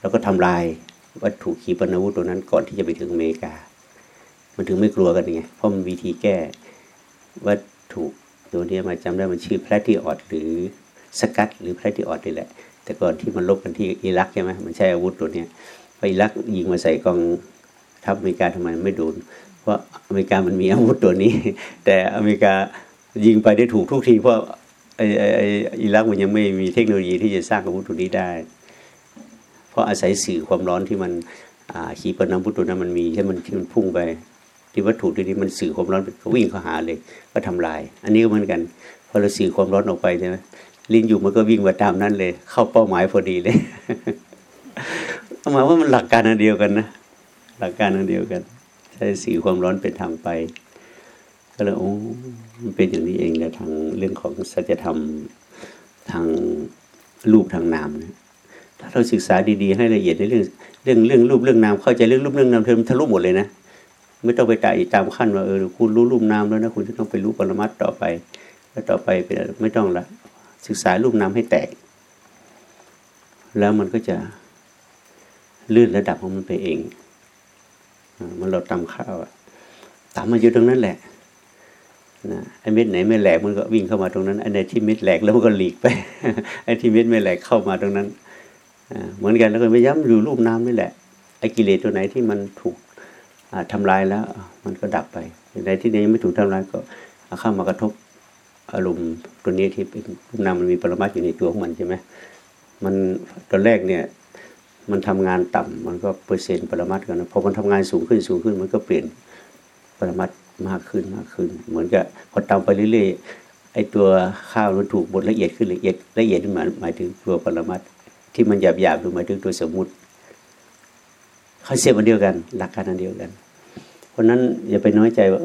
แล้วก็ทำลายวัตถุขีปนาวุธตัวนั้นก่อนที่จะไปถึงอเมริกา มันถึงไม่กลัวกันไงเพราะมันวิธีแก้วัตถุตัวนี้มาจำได้มันชื่อแพลติออดหรือสกัดหรือแพลติออดนี่แหละ แต่ก่อนที่มันลบกันที่อิรักใช่ไหมมันใช้อาวุธตัวเนี้ไปอิรักยิงมาใส่กองทัพอเมริกาทำไมไม่โดน เพราะอเมริกามันมีอาวุธตัวนี้ แต่อเมริกายิงไปได้ถูกทุกที เพราะไอไออิรักมันยังไม่มีเทคโนโลยีที่จะสร้างอาวุธตัวนี้ได้ เพราะอาศัยสื่อความร้อนที่มันขีปนาวุธตัวนั้นมันมีใช่มันที่มันพุ่งไป ที่วัตถุตัวนี้มันสื่อความร้อนก็วิ่งเข้าหาเลยก็ทำลาย อันนี้ก็เหมือนกันพอเราสื่อความร้อนออกไปใช่ไหมลิงอยู่มันก็วิ่งมาตามนั้นเลย เข้าเป้าหมายพอดีเลยหมายว่ามันหลักการอันเดียวกันนะ หลักการอันเดียวกัน ใช้สื่อความร้อนเป็นทางไป ก็เลยโอ้มันเป็นอย่างนี้เองนะทางเรื่องของสัจธรรมทางรูปทางนามนะถ้าเราศึกษาดีๆ ให้ละเอียดในเรื่องเรื่องเรื่องรูปเรื่องนามเข้าใจเรื่องรูปเรื่องนามเธอมันทะลุหมดเลยนะไม่ต้องไปตายตามขั้นว่าเออคุณรู้รูปนามแล้วนะคุณจะต้องไปรู้ปรมัตต่อไป แล้วต่อไปเป็นไม่ต้องละศึกษารูปนามให้แตก แล้วมันก็จะลื่นระดับของมันไปเอง มันเราตำข้าวอะตำมาอยู่ตรงนั้นแหละนะไอ้เม็ดไหนไม่แหลกมันก็วิ่งเข้ามาตรงนั้นไอ้ไหนที่เม็ดแหลกแล้วมันก็หลีกไปไอ้ที่เม็ดไม่แหลกเข้ามาตรงนั้นเหมือนกันแล้วก็ไปย้ำอยู่รูปน้ำนี่แหละไอ้กิเลสตัวไหนที่มันถูกอ่าทำลายแล้ว มันก็ดับไปในที่นยังไม่ถูกทำลายก็เข้ามากระทบอารมณ์ตัวนี้ที่เป็นรูปนามมันมีปรมัตอยู่ในตัวของมันใช่ไหมมันตอนแรกเนี่ย มันทำงานต่ำมันก็เปอร์เซ็นต์ปรมัตกันนะพอมันทำงานสูงขึ้นสูงขึ้น มันก็เปลี่ยนปรมัตมากขึ้นมากขึ้น เหมือนกับพอตำไปเรื่อยๆไอ้ตัวข้าวมันถูกบดละเอียดขึ้นละเอียดละเอียดขึ้นมาหมายถึงตัวปรมัตที่มันหยาบๆดูหมายถึงตัวสมมุติเขาเสียบอันเดียวกันหลักการอันเดียวกัน เพราะนั้นอย่าไปน้อยใจว่า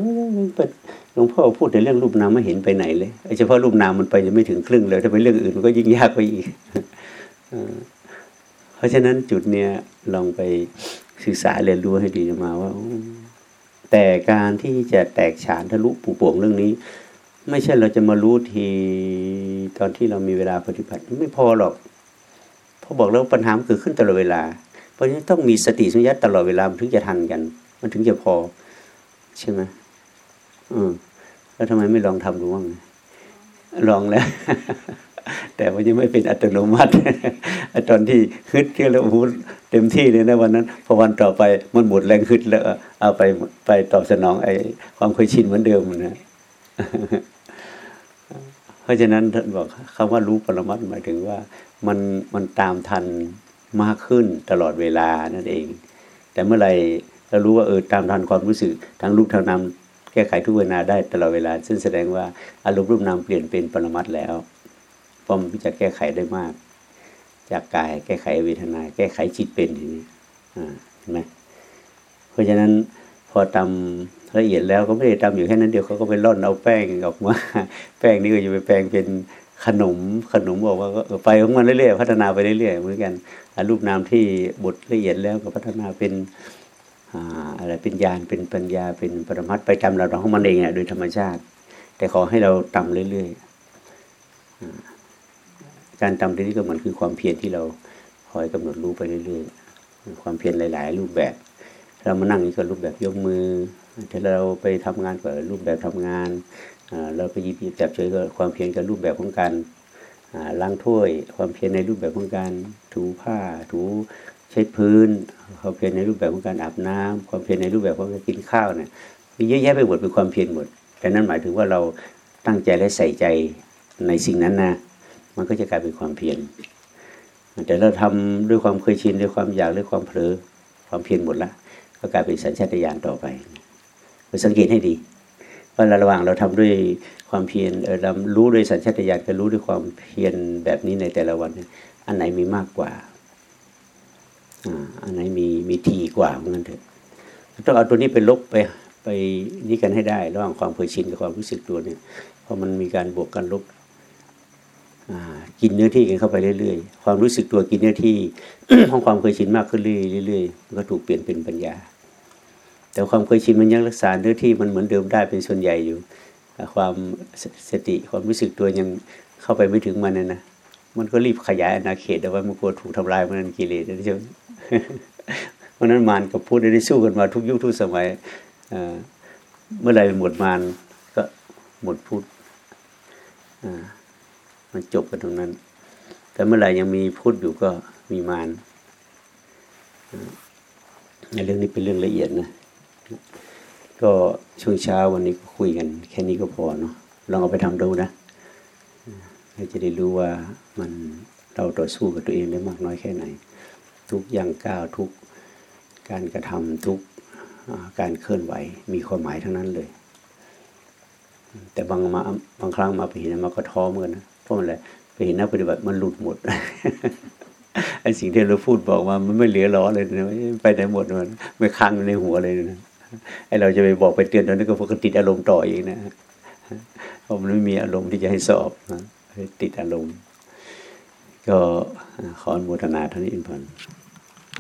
หลวงพ่อพูดแต่เรื่องรูปนามไม่เห็นไปไหนเลยเฉพาะรูปนามมันไปยังไม่ถึงครึ่งเลยถ้าเป็นเรื่องอื่นมันก็ยิ่งยากไปอีก เพราะฉะนั้นจุดเนี้ยลองไปศึกษาเรียนรู้ให้ดีมาว่า แต่การที่จะแตกฉานทะลุปูป่วงเรื่องนี้ ไม่ใช่เราจะมารู้ทีตอนที่เรามีเวลาปฏิบัติไม่พอหรอกเพราะบอกแล้วปัญหามันเกิดขึ้นตลอดเวลา เพราะฉะนั้นต้องมีสติสัมปชัญญะตลอดเวลามันถึงจะทันกัน มันถึงจะพอ ใช่ไหมอืมแล้วทำไมไม่ลองทำดูบ้างลองแล้ว แต่มันยังไม่เป็นอัตโนมัติตอนที่ฮึดเที่ยวแล้วโอ้โหเต็มที่เลยนะวันนั้นพอวันต่อไปมันหมดแรงฮึดแล้วเอาไปไปตอบสนองไอ้ความเคยชินเหมือนเดิมนะเพราะฉะนั้นท่านบอกคำว่ารู้ปรมัตหมายถึงว่ามันมันตามทันมากขึ้นตลอดเวลานั่นเอง แต่เมื่อไหร่เรารู้ว่าเออตามทันความรู้สึกทั้งรูปทั้งนามแก้ไขทุกเวลาได้ตลอดเวลา ซึ่งแสดงว่าอารมณ์รูปนามเปลี่ยนเป็นปรมัตแล้ว เพราะมันจะแก้ไขได้มาก จากกายแก้ไขเวทนา แก้ไขจิตเป็นทีนี้เห็นไหมเพราะฉะนั้นพอทำละเอียดแล้วก็ไม่ได้ทำอยู่แค่นั้นเดียวเขาก็ไปร่อนเอาแป้งออกมาแป้งนี่ก็จะไปแปลงเป็นขนมขนมบอกว่าก็ไปของมันเรื่อยๆพัฒนาไปเรื่อยๆเหมือนกันรูปนามที่บทละเอียดแล้วก็พัฒนาเป็นอะไรเป็นญาณเป็นปัญญาเป็นปรมัตไปตามระดับของมันเองเนี่ยโดยธรรมชาติ แต่ขอให้เราทำเรื่อยๆ การทำที่นี้ก็เหมือนคือความเพียรที่เราคอยกำหนดรู้ไปเรื่อยๆ ความเพียรหลาย ๆ รูปแบบ เรามานั่งนี่ก็รูปแบบยกมือถ้าเราไปทำงานก็รูปแบบทำงานเราไปยิบยิบจับเฉยก็ความเพียรกับรูปแบบของการล้างถ้วย ความเพียรในรูปแบบของการถูผ้าถูเช็ดพื้น ความเพียรในรูปแบบของการอาบน้ำความเพียรในรูปแบบของการกินข้าวเนี่ยมีเยอะแยะไปหมดเป็นความเพียรหมดแต่นั้นหมายถึงว่าเราตั้งใจและใส่ใจในสิ่งนั้นนะ มันก็จะกลายเป็นความเพียรแต่เราทำด้วยความเคยชินด้วยความอยากด้วยความเผลอความเพียรหมดละก็กลายเป็นสัญชาตญาณต่อไปไปสังเกตให้ดีว่าระหว่างเราทำด้วยความเพียรเออเรารู้ด้วยสัญชาตญาณกับรู้ด้วยความเพียรแบบนี้ในแต่ละวัน อันไหนมีมากกว่าอันไหนมีมีทีกว่าเหมือนกันเถอะต้องเอาตัวนี้ไปลบไปไปนี่กันให้ได้ ระหว่างความเคยชินกับความรู้สึกตัวเนี่ยเพราะมันมีการบวกกันลบ กินเนื้อที่กันเข้าไปเรื่อยๆ ความรู้สึกตัวกินเนื้อที่ของความเคยชินมากขึ้นเรื่อยๆมันก็ถูกเปลี่ยนเป็นปัญญา แต่ความเคยชินมันยังรักษาเนื้อที่มันเหมือนเดิมได้เป็นส่วนใหญ่อยู่ ความสสติความรู้สึกตัวยังเข้าไปไม่ถึงมันนะนะมันก็รีบขยายอาณาเขตเอาไว้มันกลัวถูกทำลายมันนั่นกิเลสนะใช่ไหมเพราะนั้นมารกับพุทธได้สู้กันมาทุกยุคทุกสมัยเมื่อไหรหมดมารก็หมดพุทธอ่า มันจบกันตรงนั้น แต่เมื่อไหร่ยังมีพุทธอยู่ก็มีมารในเรื่องนี้เป็นเรื่องละเอียดนะ ก็ช่วงเช้าวันนี้ก็คุยกัน แค่นี้ก็พอเนาะลองเอาไปทำดูนะเราจะได้รู้ว่ามันเราต่อสู้กับตัวเองได้มากน้อยแค่ไหน ทุกอย่างก้าวทุกการกระทำทุกการเคลื่อนไหว มีความหมายทั้งนั้นเลย แต่บางมาบางครั้งมาไปเห็นมาก็ท้อเหมือนกันนะ เพราะอะไรไปเห็นนักปฏิบัติมันหลุดหมดไอ้สิ่งที่เราพูดบอกมามันไม่เหลือล้อเลยนะไปไหนหมดมันไม่ค้างในหัวเลยนะไอ้เราจะไปบอกไปเตือนตอนนั้นก็พวกติดอารมณ์ต่ออีกนะเพราะมันไม่มีอารมณ์ที่จะให้สอบติดอารมณ์ ก็ขออนุโมทนาเท่านี้อินพันธ์